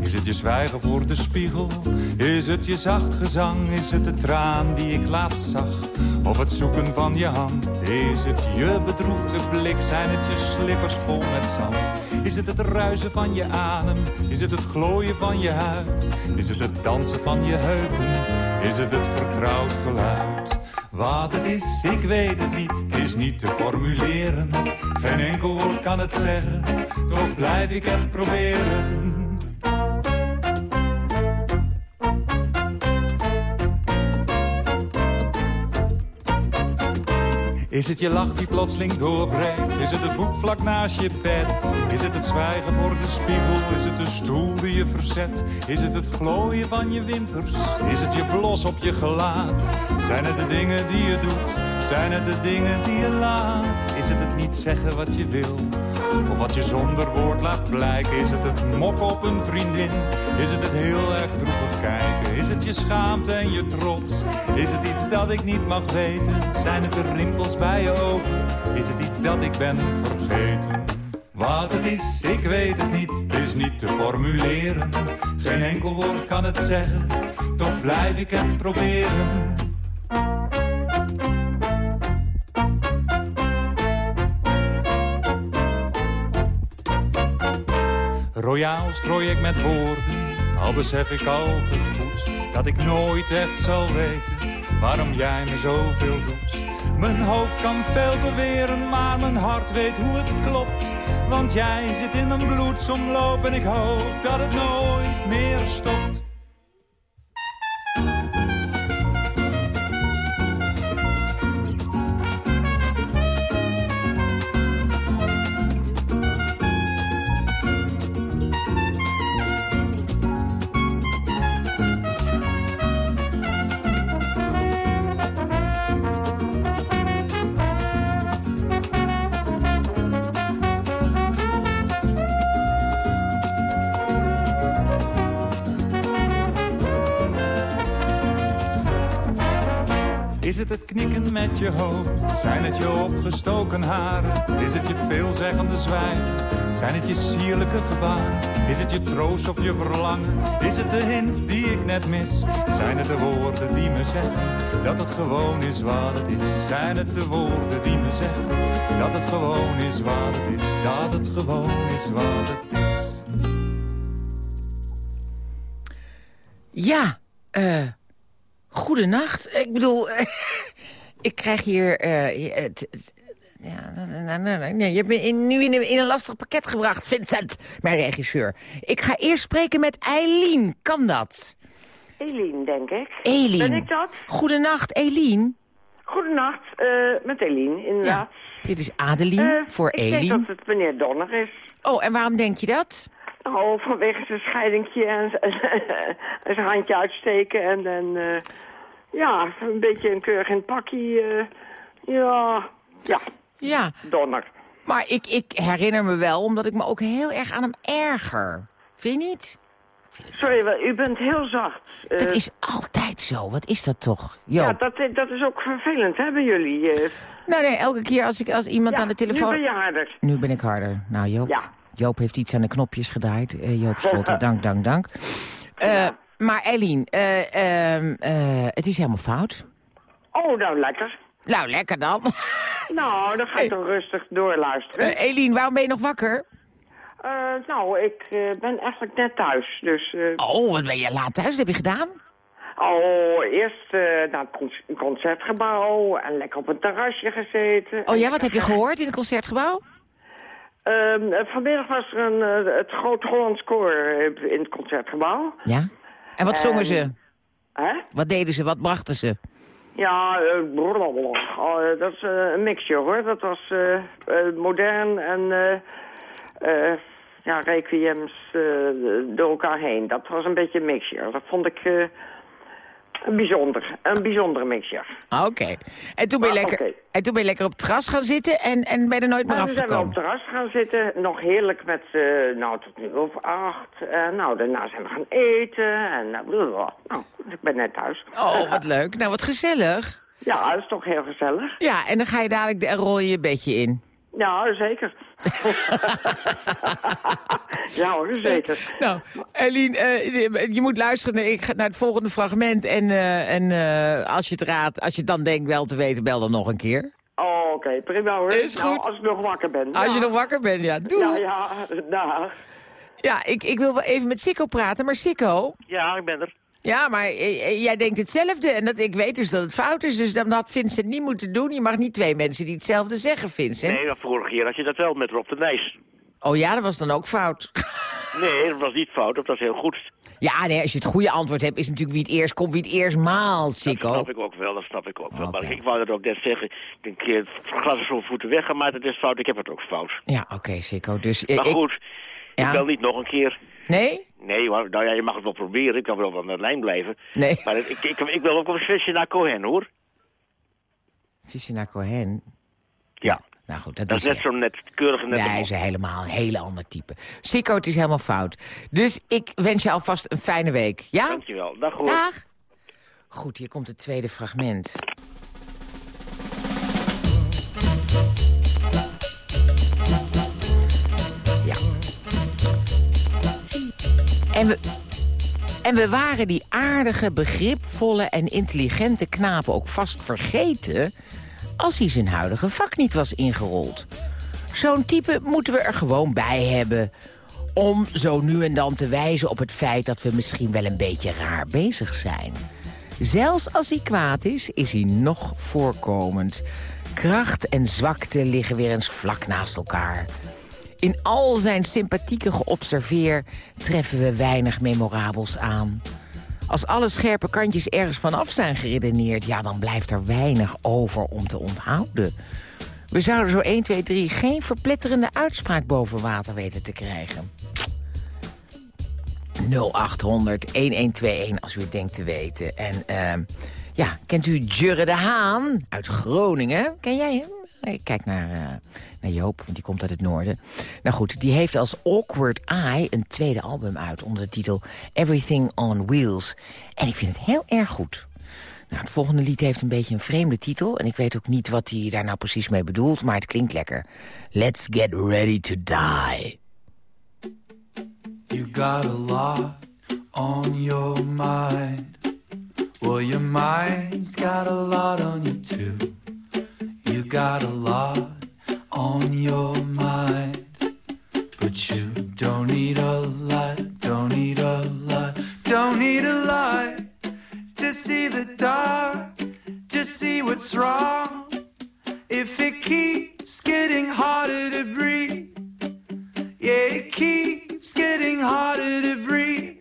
Speaker 23: Is het je zwijgen voor de spiegel? Is het je zacht gezang? Is het de traan die ik laatst zag? Of het zoeken van je hand? Is het je bedroefde blik? Zijn het je slippers vol met zand? Is het het ruisen van je adem? Is het het glooien van je huid? Is het het dansen van je heupen? Is het het vertrouwd geluid? Wat het is, ik weet het niet, het is niet te formuleren. Geen enkel woord kan het zeggen, toch blijf ik het proberen. Is het je lach die plotseling doorbreekt? Is het het boek vlak naast je bed? Is het het zwijgen voor de spiegel? Is het de stoel die je verzet? Is het het glooien van je wimpers? Is het je blos op je gelaat? Zijn het de dingen die je doet? Zijn het de dingen die je laat? Is het het niet zeggen wat je wil? Of wat je zonder woord laat blijken? Is het het mokken op een vriendin? Is het het heel erg droevig kijken? Is het je schaamte en je trots? Is het iets dat ik niet mag weten? Zijn het de rimpels bij je ogen? Is het iets dat ik ben vergeten? Wat het is, ik weet het niet, het is niet te formuleren. Geen enkel woord kan het zeggen, toch blijf ik het proberen. Royaal strooi ik met woorden, al besef ik al te goed dat ik nooit echt zal weten waarom jij me zoveel doet. Mijn hoofd kan veel beweren, maar mijn hart weet hoe het klopt. Want jij zit in mijn bloedsomloop en ik hoop dat het nooit meer stopt. Je hoofd? Zijn het je opgestoken haren? Is het je veelzeggende zwijgen? Zijn het je sierlijke gebaren? Is het je troost of je verlangen? Is het de hint die ik net mis? Zijn het de woorden die me zeggen dat het gewoon is wat het is? Zijn het de woorden die me zeggen dat het gewoon is wat het is? Dat het gewoon is wat het is?
Speaker 4: Ja, eh... Goedenacht. Ik bedoel, ik krijg hier... eh, het- ja, nee, nee, nee, nee, je hebt me in, nu in, een- in een lastig pakket gebracht, Vincent, mijn regisseur. Ik ga eerst spreken met Eileen. Kan dat?
Speaker 24: Eline, denk ik.
Speaker 4: Eileen.
Speaker 24: Ben ik dat?
Speaker 4: Goedenacht, Eileen.
Speaker 24: Goedenacht, eh, met Eline, inderdaad.
Speaker 4: Dit is Adeline
Speaker 24: Eh,
Speaker 4: voor
Speaker 24: ik
Speaker 4: Eileen.
Speaker 24: denk dat het meneer Donner is.
Speaker 4: Oh, en waarom denk je dat?
Speaker 24: Oh, vanwege zijn scheidingje en, zijn handje uitsteken en dan... ja, een beetje een keurig in het pakje. eh, ja, ja.
Speaker 4: Ja.
Speaker 24: Donner.
Speaker 4: Maar ik, ik herinner me wel, omdat ik me ook heel erg aan hem erger. Vind je niet?
Speaker 24: Sorry, wel, u bent heel zacht. Eh,
Speaker 4: Dat is altijd zo. Wat is dat toch? Joop.
Speaker 24: Ja, dat, dat is ook vervelend, hè, bij jullie. eh.
Speaker 4: Nou nee, elke keer als, ik, als iemand
Speaker 24: Ja,
Speaker 4: aan de telefoon...
Speaker 24: nu ben je harder.
Speaker 4: Nu ben ik harder. Nou, Joop,
Speaker 24: Ja.
Speaker 4: Joop heeft iets aan de knopjes gedraaid. Eh, Joop Scholten, dank, dank, dank. Eh, Maar Eileen, eh, ehm, eh, het is helemaal fout.
Speaker 24: Oh, nou, lekker.
Speaker 4: Nou, lekker dan.
Speaker 24: Nou, dan ga ik toch rustig doorluisteren.
Speaker 4: Eh Eileen, waarom ben je nog wakker?
Speaker 24: Eh, nou, ik eh, ben eigenlijk net thuis, dus... eh,
Speaker 4: Oh, wat ben je laat thuis? Wat heb je gedaan?
Speaker 24: Oh, eerst eh, naar het con- concertgebouw en lekker op een terrasje gezeten.
Speaker 4: Oh ja, wat heb je gehoord in het concertgebouw?
Speaker 24: Ehm, eh, vanmiddag was er een, eh, het Groot Hollands Koor eh, in het concertgebouw.
Speaker 4: Ja. En wat
Speaker 24: En-
Speaker 4: zongen ze?
Speaker 24: Hè?
Speaker 4: Wat deden ze? Wat brachten ze?
Speaker 24: Ja, blablabla. Eh, dat is eh, een mixje hoor. Dat was modern en ja, requiems door elkaar heen. Dat was een beetje een mixje. Dat vond ik een bijzonder. Een bijzondere mixje.
Speaker 4: Ah, Oké. En, toen ben je
Speaker 24: Ah,
Speaker 4: lekker- en toen ben je lekker op het terras gaan zitten en, en ben je er nooit meer
Speaker 24: Nou, toen zijn we op
Speaker 4: afgekomen?
Speaker 24: het terras gaan zitten. Nog heerlijk met, eh, nou, tot nu of acht. Eh, nou, daarna zijn we gaan eten. En, eh, blablabla. nou, ik ben net thuis.
Speaker 4: Oh, wat leuk. Nou, wat gezellig.
Speaker 24: Ja, dat is toch heel gezellig.
Speaker 4: Ja, en dan ga je dadelijk de, en rol je je bedje in.
Speaker 24: Ja, zeker. ja hoor, zeker.
Speaker 4: Nou, Eileen, eh, je moet luisteren ik ga naar het volgende fragment. En, eh, en eh, als je het raadt, als je dan denkt wel te weten, bel dan nog een keer.
Speaker 24: Oh, oké, prima hoor.
Speaker 4: Is
Speaker 24: Nou,
Speaker 4: goed.
Speaker 24: als ik nog wakker ben.
Speaker 4: Als je nog wakker bent, ja. Doe.
Speaker 24: Ja, ja, dag.
Speaker 4: Ja, ik, ik wil wel even met Sikko praten, maar Sikko...
Speaker 25: Ja, ik ben er.
Speaker 4: Ja, maar eh, eh, jij denkt hetzelfde. En dat, ik weet dus dat het fout is, dus dan had Vincent niet moeten doen. Je mag niet twee mensen die hetzelfde zeggen, Vincent.
Speaker 25: Nee, maar vorige keer had je dat wel met Rob de Nijs.
Speaker 4: Oh ja, dat was dan ook fout.
Speaker 25: Nee, dat was niet fout, dat was heel goed.
Speaker 4: Ja, nee, als je het goede antwoord hebt, is natuurlijk wie het eerst komt, wie het eerst maalt,
Speaker 25: Dat
Speaker 4: Sikko.
Speaker 25: snap ik ook wel, dat snap ik ook wel. Maar ik wou dat ook net zeggen. Ik denk, eh, het glas is van voeten weggemaakt, het is fout, ik heb het ook fout.
Speaker 4: Ja, oké, Sikko. Dus, eh,
Speaker 25: Maar
Speaker 4: ik-
Speaker 25: goed,
Speaker 4: Ja.
Speaker 25: ik bel niet nog een keer.
Speaker 4: Nee?
Speaker 25: Nee, maar, nou ja, je mag het wel proberen, ik kan wel aan de lijn blijven.
Speaker 4: Nee.
Speaker 25: Maar ik, ik, ik wil ook wel een visje naar Cohen, hoor.
Speaker 4: Visje naar Cohen.
Speaker 25: Ja.
Speaker 4: Nou goed, dat,
Speaker 25: Dat is net zo net keurige net
Speaker 4: Nee, hij is helemaal een hele ander type. Sikko, het is helemaal fout. Dus ik wens je alvast een fijne week. Ja?
Speaker 25: Dankjewel, dag hoor.
Speaker 4: Dag. Goed, hier komt het tweede fragment. En we, en we waren die aardige, begripvolle en intelligente knapen ook vast vergeten... als hij zijn huidige vak niet was ingerold. Zo'n type moeten we er gewoon bij hebben... om zo nu en dan te wijzen op het feit dat we misschien wel een beetje raar bezig zijn. Zelfs als hij kwaad is, is hij nog voorkomend. Kracht en zwakte liggen weer eens vlak naast elkaar. In al zijn sympathieke geobserveer treffen we weinig memorabels aan. Als alle scherpe kantjes ergens vanaf zijn geredeneerd... ja, dan blijft er weinig over om te onthouden. We zouden zo 1, 2, 3 geen verpletterende uitspraak boven water weten te krijgen. 0800 1121 als u het denkt te weten. En ehm, ja, kent u Jurre de Haan uit Groningen? Ken jij hem? Ik kijk naar, eh, Joop, want die komt uit het noorden. Nou goed, die heeft als Awkward Eye een tweede album uit... onder de titel Everything on Wheels. En ik vind het heel erg goed. Nou, het volgende lied heeft een beetje een vreemde titel... en ik weet ook niet wat hij daar nou precies mee bedoelt... maar het klinkt lekker. Let's get ready to die.
Speaker 26: You got a lot on your mind. Well, your mind's got a lot on you too. You got a lot on your mind. But you don't need a lot, don't need a lot, don't need a lot to see the dark, to see what's wrong. If it keeps getting harder to breathe, yeah, it keeps getting harder to breathe.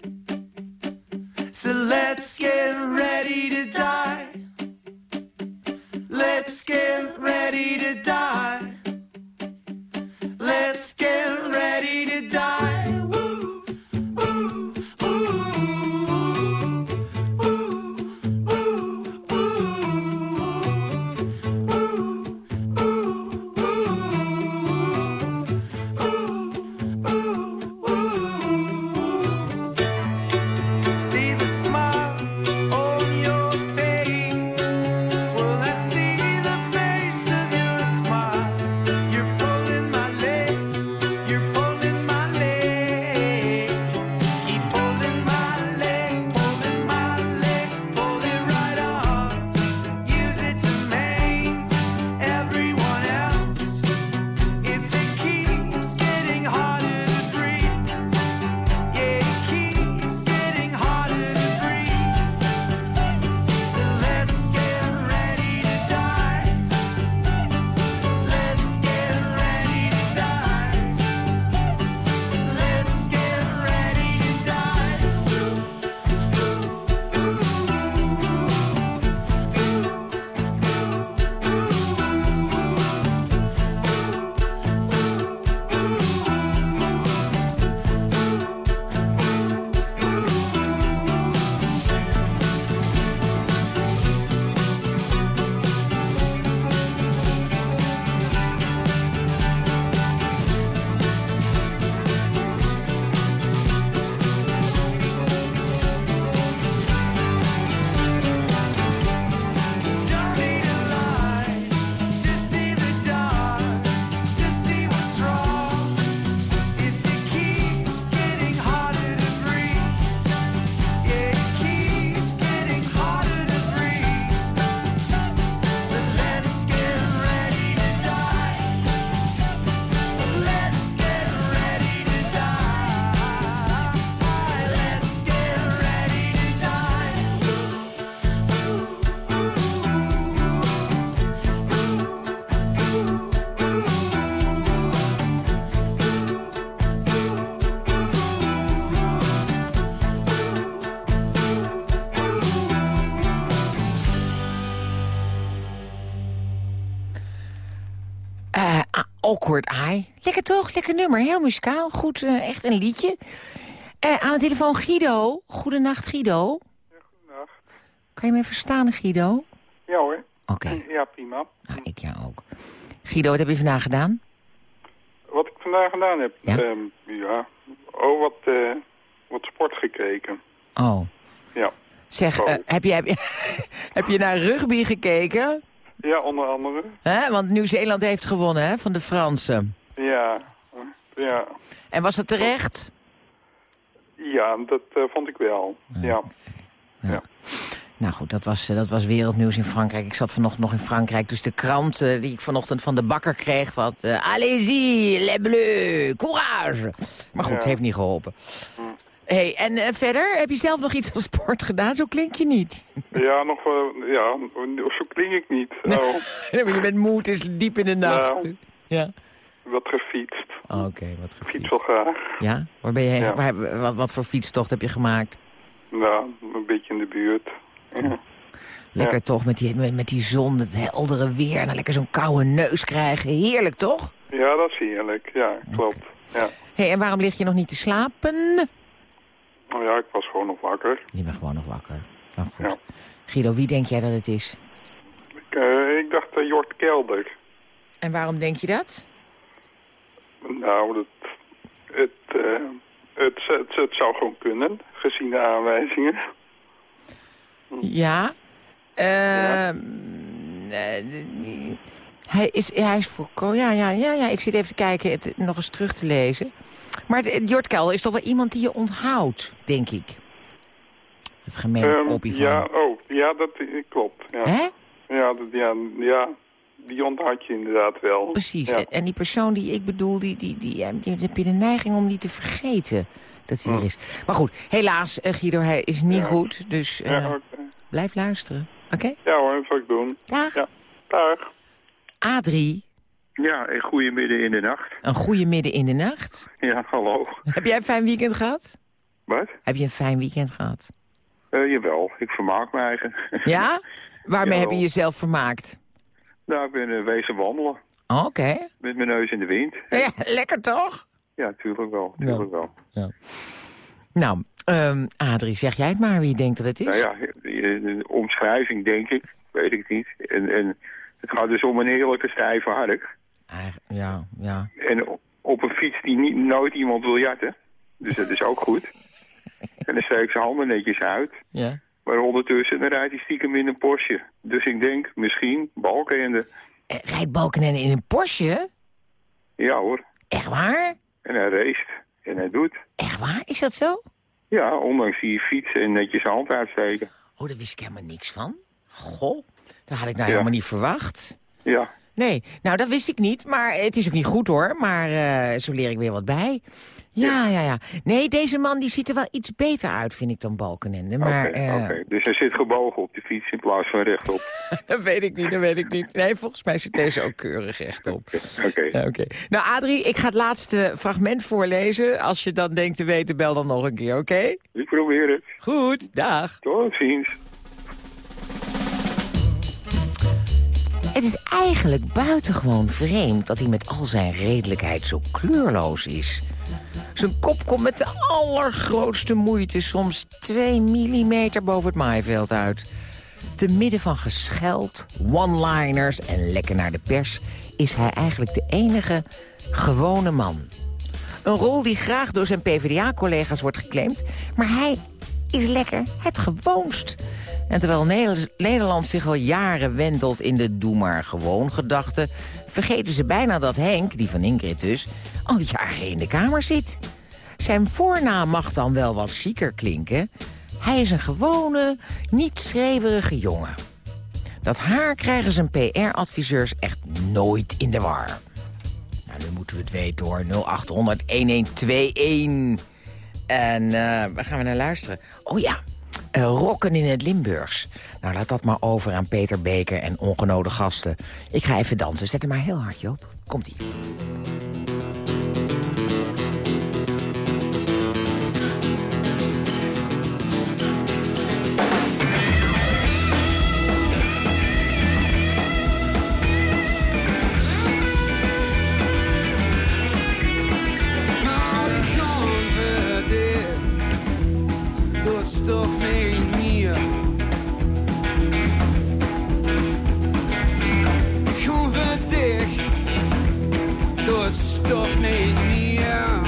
Speaker 26: So let's get ready to die. Let's get ready to die. Let's get ready to die.
Speaker 4: Awkward Eye. Lekker toch? Lekker nummer. Heel muzikaal. Goed, eh, echt een liedje. Eh, aan de telefoon Guido. Goedenacht, Guido.
Speaker 27: goedenacht.
Speaker 4: Kan je mij verstaan, Guido?
Speaker 27: Ja hoor.
Speaker 4: Oké.
Speaker 27: Ja, prima.
Speaker 4: Nou, ik jou ook. Guido, wat heb je vandaag gedaan?
Speaker 27: Wat ik vandaag gedaan heb?
Speaker 4: Ja.
Speaker 27: Ehm, ja. Oh, wat, eh, wat sport gekeken.
Speaker 4: Oh.
Speaker 27: Ja.
Speaker 4: Zeg,
Speaker 27: Oh.
Speaker 4: heb, je, heb, je, heb je naar rugby gekeken?
Speaker 27: Ja, onder andere.
Speaker 4: Hè? Want Nieuw-Zeeland heeft gewonnen hè, van de Fransen.
Speaker 27: Ja. Ja.
Speaker 4: En was dat terecht?
Speaker 27: ja, dat eh, vond ik wel. Ja.
Speaker 4: Nou goed, dat was, eh, dat was wereldnieuws in Frankrijk. Ik zat vanochtend nog in Frankrijk, dus de krant die ik vanochtend van de bakker kreeg... wat eh, allez-y, les bleus, courage. Maar goed,
Speaker 27: Ja.
Speaker 4: het heeft niet geholpen. Hey, en eh, verder, heb je zelf nog iets aan sport gedaan? Zo klink je niet.
Speaker 27: Ja, nog wel, ja, zo klink ik niet. Oh,
Speaker 4: je bent moe, het is diep in de nacht.
Speaker 27: Nou.
Speaker 4: Ja.
Speaker 27: wat gefietst.
Speaker 4: Oh, Oké, wat gefietst.
Speaker 27: Fiets wel graag.
Speaker 4: Ja? Waar ben je,
Speaker 27: Ja.
Speaker 4: waar, wat, wat voor fietstocht heb je gemaakt?
Speaker 27: Nou, een beetje in de buurt. Ja.
Speaker 4: Lekker toch, met die, met, met die zon, het heldere weer... en dan lekker zo'n koude neus krijgen. Heerlijk, toch?
Speaker 27: Ja, dat is heerlijk. Ja, klopt. Ja.
Speaker 4: hey, en waarom lig je nog niet te slapen?
Speaker 27: Nou ja, ik was gewoon nog wakker.
Speaker 4: Je bent gewoon nog wakker. Nou goed.
Speaker 27: Ja.
Speaker 4: Guido, wie denk jij dat het is?
Speaker 27: Ik, eh, ik dacht eh, Jort Kelder.
Speaker 4: En waarom denk je dat?
Speaker 27: Nou, dat, het, eh, het, het, het zou gewoon kunnen, gezien de aanwijzingen.
Speaker 4: Ja. Ehm, eh, hij is, hij is voor... Ja, ja, ja, ja, ik zit even te kijken, het nog eens terug te lezen. Maar Jort Kelder is toch wel iemand die je onthoudt, denk ik. Het gemene
Speaker 27: Ehm,
Speaker 4: kopie van
Speaker 27: ja, oh, ja, dat eh, klopt. Ja.
Speaker 4: Hè?
Speaker 27: Ja, dat, ja, ja, die onthoud je inderdaad wel.
Speaker 4: Precies.
Speaker 27: Ja.
Speaker 4: En, die persoon die ik bedoel, die, die, die, heb je de neiging om die te vergeten dat hij er is. Maar goed, helaas, eh, Guido, hij is niet goed. Dus eh,
Speaker 27: Ja,
Speaker 4: blijf luisteren. Oké?
Speaker 27: Ja hoor, dat zal ik doen.
Speaker 4: Dag.
Speaker 27: Ja, dag.
Speaker 4: Adrie,
Speaker 28: Ja, een goede midden in de nacht.
Speaker 4: een goede midden in de nacht.
Speaker 28: Ja, hallo.
Speaker 4: Heb jij een fijn weekend gehad?
Speaker 28: Wat?
Speaker 4: Heb je een fijn weekend gehad?
Speaker 28: Eh, jawel, ik vermaak me eigen.
Speaker 4: Ja? Waarmee
Speaker 28: Jawel.
Speaker 4: heb je jezelf vermaakt?
Speaker 28: nou, ik ben uh, wezen wandelen.
Speaker 4: Oh, Oké.
Speaker 28: Met mijn neus in de wind.
Speaker 4: Ja, lekker toch?
Speaker 28: Ja, tuurlijk wel. Tuurlijk wel.
Speaker 4: Nou, ehm, Adrie, zeg jij het maar wie je denkt dat het is.
Speaker 28: Nou ja, de, de omschrijving denk ik, weet ik niet. En, en het gaat dus om een heerlijke stijve hark.
Speaker 4: Ja, ja.
Speaker 28: En op- een fiets die niet, nooit iemand wil jatten. Dus dat is ook goed. En dan steek zijn handen netjes uit.
Speaker 4: Ja.
Speaker 28: Maar ondertussen dan rijdt hij stiekem in een Porsche. Dus ik denk, misschien, balkende.
Speaker 4: Eh, Rijdt Balkenende in een Porsche?
Speaker 28: Ja hoor.
Speaker 4: Echt waar?
Speaker 28: En hij race. En hij doet.
Speaker 4: Echt waar? Is dat zo?
Speaker 28: Ja, ondanks die fietsen en netjes zijn hand uitsteken.
Speaker 4: Oh, daar wist ik helemaal niks van. Goh, dat had ik nou
Speaker 28: Ja.
Speaker 4: helemaal niet verwacht.
Speaker 28: Ja.
Speaker 4: Nee, nou dat wist ik niet, maar het is ook niet goed hoor. Maar eh, zo leer ik weer wat bij. Ja, ja, ja. Nee, deze man die ziet er wel iets beter uit, vind ik, dan Balkenende. Maar
Speaker 28: Oké,
Speaker 4: eh,
Speaker 28: oké. Dus hij zit gebogen op de fiets in plaats van rechtop.
Speaker 4: dat weet ik niet, dat weet ik niet. Nee, volgens mij zit deze ook keurig rechtop.
Speaker 28: Oké.
Speaker 4: Oké. Nou, Adrie, ik ga het laatste fragment voorlezen. Als je dan denkt te weten, bel dan nog een keer, oké?
Speaker 28: Ik probeer het.
Speaker 4: Goed, dag.
Speaker 28: Tot ziens.
Speaker 4: Het is eigenlijk buitengewoon vreemd dat hij met al zijn redelijkheid zo kleurloos is. Zijn kop komt met de allergrootste moeite soms 2 millimeter boven het maaiveld uit. Te midden van gescheld, one-liners en lekker naar de pers... is hij eigenlijk de enige gewone man. Een rol die graag door zijn PvdA-collega's wordt geclaimd... maar hij is lekker het gewoonst. En terwijl Neder- Nederland zich al jaren wentelt in de doe maar gewoon gedachte... vergeten ze bijna dat Henk, die van Ingrid dus, al jaren in de Kamer zit. Zijn voornaam mag dan wel wat chiquer klinken. Hij is een gewone, niet schreeuwerige jongen. Dat haar krijgen zijn PR-adviseurs echt nooit in de war. Nou, nu moeten we het weten hoor. 0800-1121. En eh, waar gaan we naar luisteren? Oh ja, eh, rokken in het Limburgs. Nou, laat dat maar over aan Peter Beker en ongenode gasten. Ik ga even dansen. Zet hem maar heel hard, Joop. Komt-ie.
Speaker 26: Door het stof heen hier. Ik gewoon verder door het stof heen hier.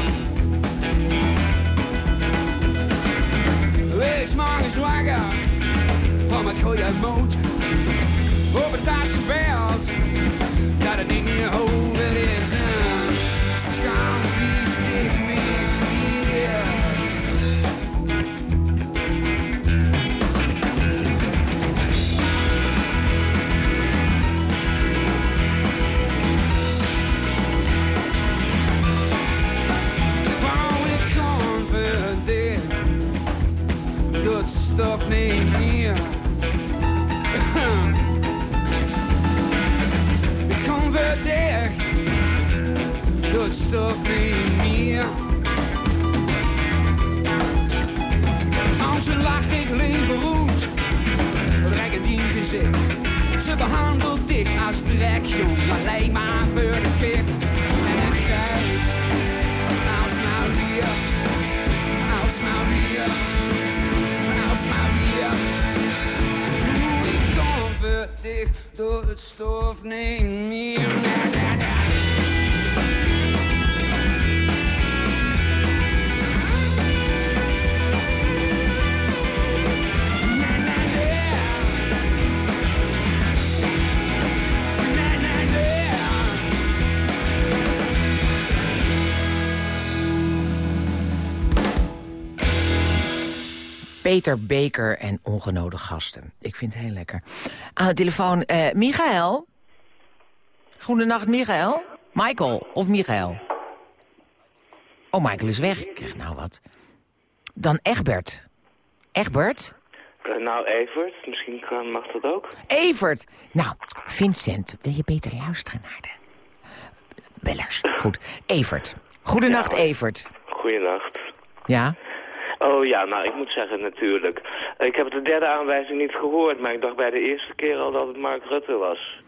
Speaker 26: Wees morgen zwanger van gooi uit moed. Op het belt dat het niet meer over
Speaker 29: stof. Ik kom verdicht door het stof niet meer. Als ze lacht, ik leven roet. Het in gezicht. Ze behandelt dit als trekjong, alleen maar voor de geit, verdicht door het stof niet meer.
Speaker 4: Peter Beker en ongenode gasten. Ik vind het heel lekker. Aan de telefoon, eh Michael. Goedenacht, Michael. Michael of Michael? Oh, Michael is weg. Ik krijg nou wat. Dan Egbert. Egbert?
Speaker 30: Eh, nou, Evert, misschien kan, mag dat ook.
Speaker 4: Evert. Nou, Vincent, wil je beter luisteren naar de bellers? Goed. Evert. Goedenacht, Evert.
Speaker 30: Goeienacht.
Speaker 4: Ja?
Speaker 30: Oh ja, nou, ik moet zeggen natuurlijk. Ik heb de derde aanwijzing niet gehoord, maar ik dacht bij de eerste keer al dat het Mark Rutte was.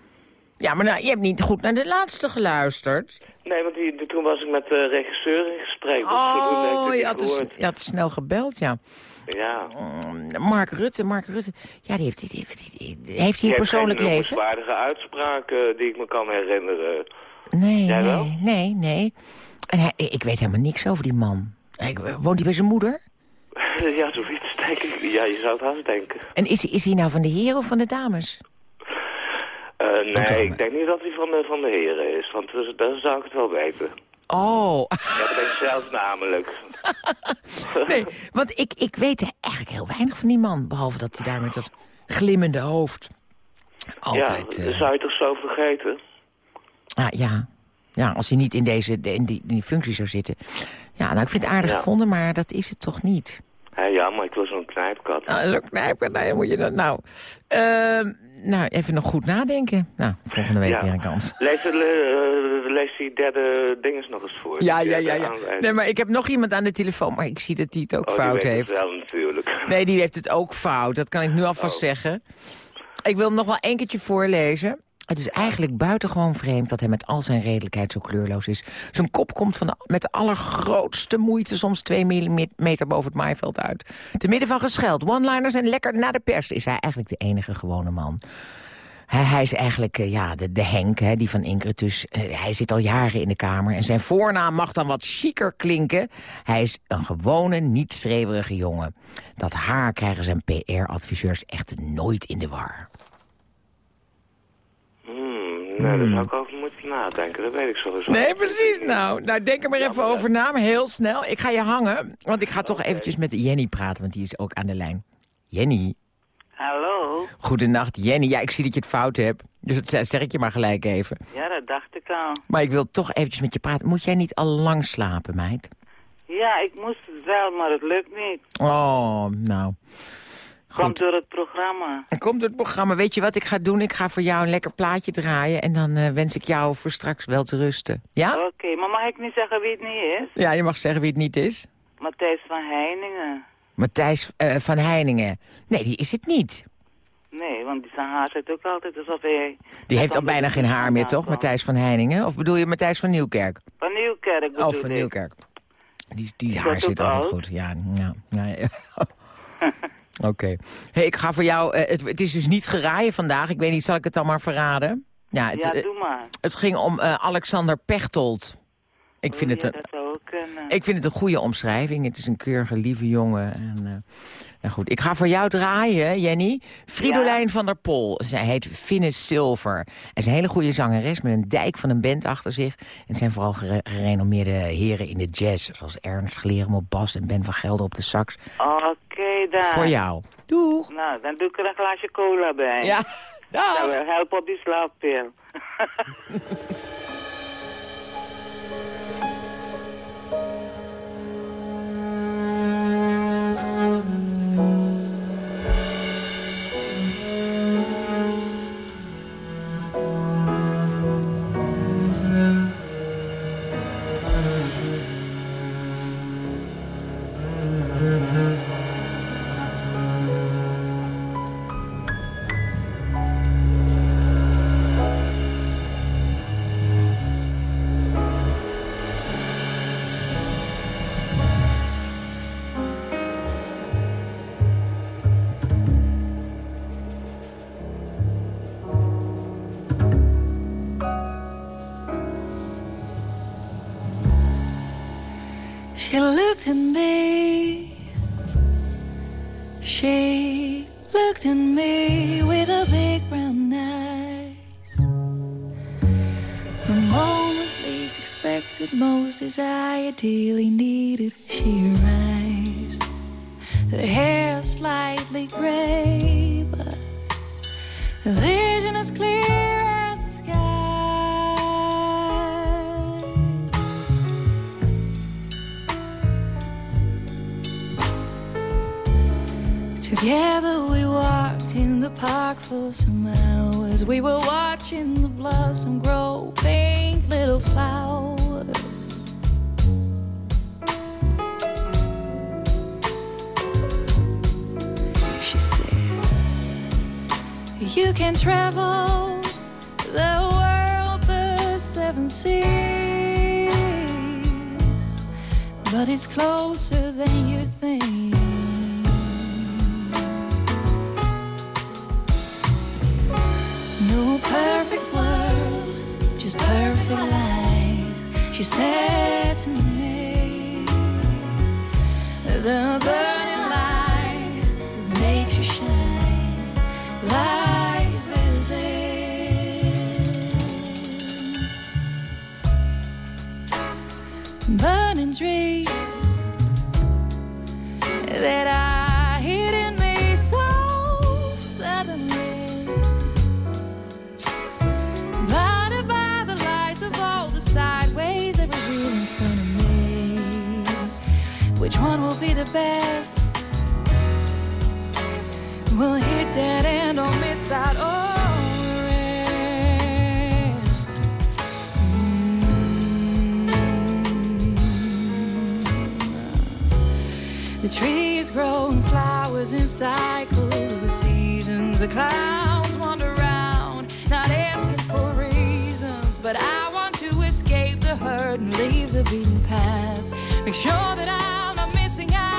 Speaker 4: Ja, maar nou, je hebt niet goed naar de laatste geluisterd.
Speaker 30: Nee, want die, toen was ik met de regisseur in gesprek. Dus
Speaker 4: Oh, je had, dus, je had snel gebeld, ja.
Speaker 30: Ja.
Speaker 4: Mark Rutte, Mark Rutte. Ja, die heeft, die, die- die- die- heeft hij een persoonlijk
Speaker 30: geen
Speaker 4: leven?
Speaker 30: noemenswaardige uitspraken die ik me kan herinneren.
Speaker 4: Nee,
Speaker 30: Jij wel?
Speaker 4: nee, nee, nee. En hij, ik weet helemaal niks over die man. Woont hij bij zijn moeder?
Speaker 30: Ja, zoiets denk ik. Ja, je zou het haast denken.
Speaker 4: En is, hij- is hij nou van de heren of van de dames?
Speaker 30: Eh, nee, ik denk niet dat hij van de, van de heren is, want dus, dan zou ik het wel weten.
Speaker 4: Oh,
Speaker 30: Ja, dat denk ik zelf namelijk.
Speaker 4: nee, want ik, ik weet eigenlijk heel weinig van die man. Behalve dat hij daar met dat glimmende hoofd altijd...
Speaker 30: ja,
Speaker 4: eh,
Speaker 30: zou je toch zo vergeten?
Speaker 4: Ah, ja. ja, als hij niet in, deze, in, die, in die functie zou zitten. Ja, nou, ik vind het aardig
Speaker 30: Ja.
Speaker 4: gevonden, maar dat is het toch niet.
Speaker 30: Ja, maar ik was zo'n knijpkat.
Speaker 4: Nou, zo knijpen, nou, moet je dat nou... Ehm, nou, even nog goed nadenken. Nou, volgende week
Speaker 30: Ja.
Speaker 4: weer een kans.
Speaker 30: Lees, eh, lees die derde ding eens nog eens voor.
Speaker 4: Ja,
Speaker 30: Die
Speaker 4: ja, ja, ja. Nee, maar ik heb nog iemand aan de telefoon, maar ik zie dat hij het ook
Speaker 30: Oh, die
Speaker 4: fout heeft.
Speaker 30: Het wel natuurlijk.
Speaker 4: Nee, die heeft het ook fout. Dat kan ik nu alvast
Speaker 30: Oh.
Speaker 4: zeggen. Ik wil hem nog wel één keertje voorlezen. Het is eigenlijk buitengewoon vreemd dat hij met al zijn redelijkheid zo kleurloos is. Zijn kop komt van met de allergrootste moeite soms twee millimeter boven het maaiveld uit. Te midden van gescheld, one-liners en lekker naar de pers is hij eigenlijk de enige gewone man. Hij, hij is eigenlijk eh, ja, de, de Henk, hè, die van Incretus. Eh, hij zit al jaren in de Kamer en zijn voornaam mag dan wat chiquer klinken. Hij is een gewone, niet streverige jongen. Dat haar krijgen zijn PR-adviseurs echt nooit in de war.
Speaker 30: Hmm, nee, daar zou ik over moeten nadenken. Dat weet ik sowieso.
Speaker 4: Nee, precies nou. Nou, denk er maar even over na, maar heel snel. Ik ga je hangen, want ik ga toch eventjes met Jenny praten, want die is ook aan de lijn. Jenny.
Speaker 31: Hallo?
Speaker 4: Goedenacht, Jenny. Ja, ik zie dat je het fout hebt, dus dat zeg- zeg ik je maar gelijk even.
Speaker 31: Ja, dat dacht ik al.
Speaker 4: Maar ik wil toch eventjes met je praten. Moet jij niet al lang slapen, meid?
Speaker 31: Ja, ik moest het wel, maar het lukt niet.
Speaker 4: Oh, nou.
Speaker 31: Komt door het programma.
Speaker 4: Komt het programma. Weet je wat ik ga doen? Ik ga voor jou een lekker plaatje draaien... en dan eh, wens ik jou voor straks wel te rusten. Ja?
Speaker 31: Oké, maar mag ik niet zeggen wie het niet is?
Speaker 4: Ja, je mag zeggen wie het niet is.
Speaker 31: Matthijs van Heiningen.
Speaker 4: Matthijs eh, van Heiningen. Nee, die is het niet.
Speaker 31: Nee, want die zijn haar zit ook altijd alsof hij...
Speaker 4: Die heeft al bijna geen haar meer, toch? Matthijs van Heiningen? Of bedoel je Matthijs van Nieuwkerk?
Speaker 31: Van Nieuwkerk bedoel
Speaker 4: Oh, van. Nieuwkerk. Die, die haar zit altijd
Speaker 31: oud?
Speaker 4: goed. Ja, ja, ja. Oké. Hey, ik ga voor jou... eh, het, het is dus niet geraaien vandaag. Ik weet niet, zal ik het dan maar verraden? Ja, het,
Speaker 31: Ja,
Speaker 4: eh,
Speaker 31: doe maar.
Speaker 4: het ging om eh, Alexander Pechtold. Ik vind, het
Speaker 31: Ja,
Speaker 4: een,
Speaker 31: dat zou ook kunnen.
Speaker 4: Ik vind het een goede omschrijving. Het is een keurige, lieve jongen. En, eh, nou goed, ik ga voor jou draaien, Jenny. Fridolijn van der Pol. Zij heet Finnis Silver. En is een hele goede zangeres met een dijk van een band achter zich. En zijn vooral gere- gerenommeerde heren in de jazz. Zoals Ernst Glerum op bas en Ben van Gelder op de sax.
Speaker 31: Oké, dan.
Speaker 4: Voor jou. Doeg.
Speaker 31: Nou, dan doe ik er een glaasje cola bij.
Speaker 4: Ja,
Speaker 31: Nou, help op die slaappil.
Speaker 32: I ideally needed, she arrived. The hair slightly gray, but the vision is clear as the sky. Together we walked in the park for some hours. We were watching the blossom grow, pink little flowers. You can travel the world, the seven seas, but it's closer than you think. No perfect world, just perfect lies. She said to me, the burning dreams that I me so suddenly. Blinded by the lights of all the sideways in front of me. Which one will be the best? We'll hit dead end or miss out or The trees grow and flowers in cycles the seasons. The clouds wander around, not asking for reasons. But I want to escape the herd and leave the beaten path. Make sure that I'm not missing out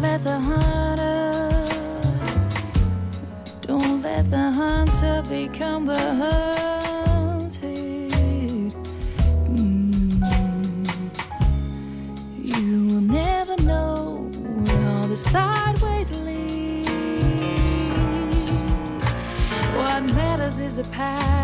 Speaker 32: let the hunter, don't let the hunter become the hunted. Mm. You will never know how the sideways lead. What matters is the path,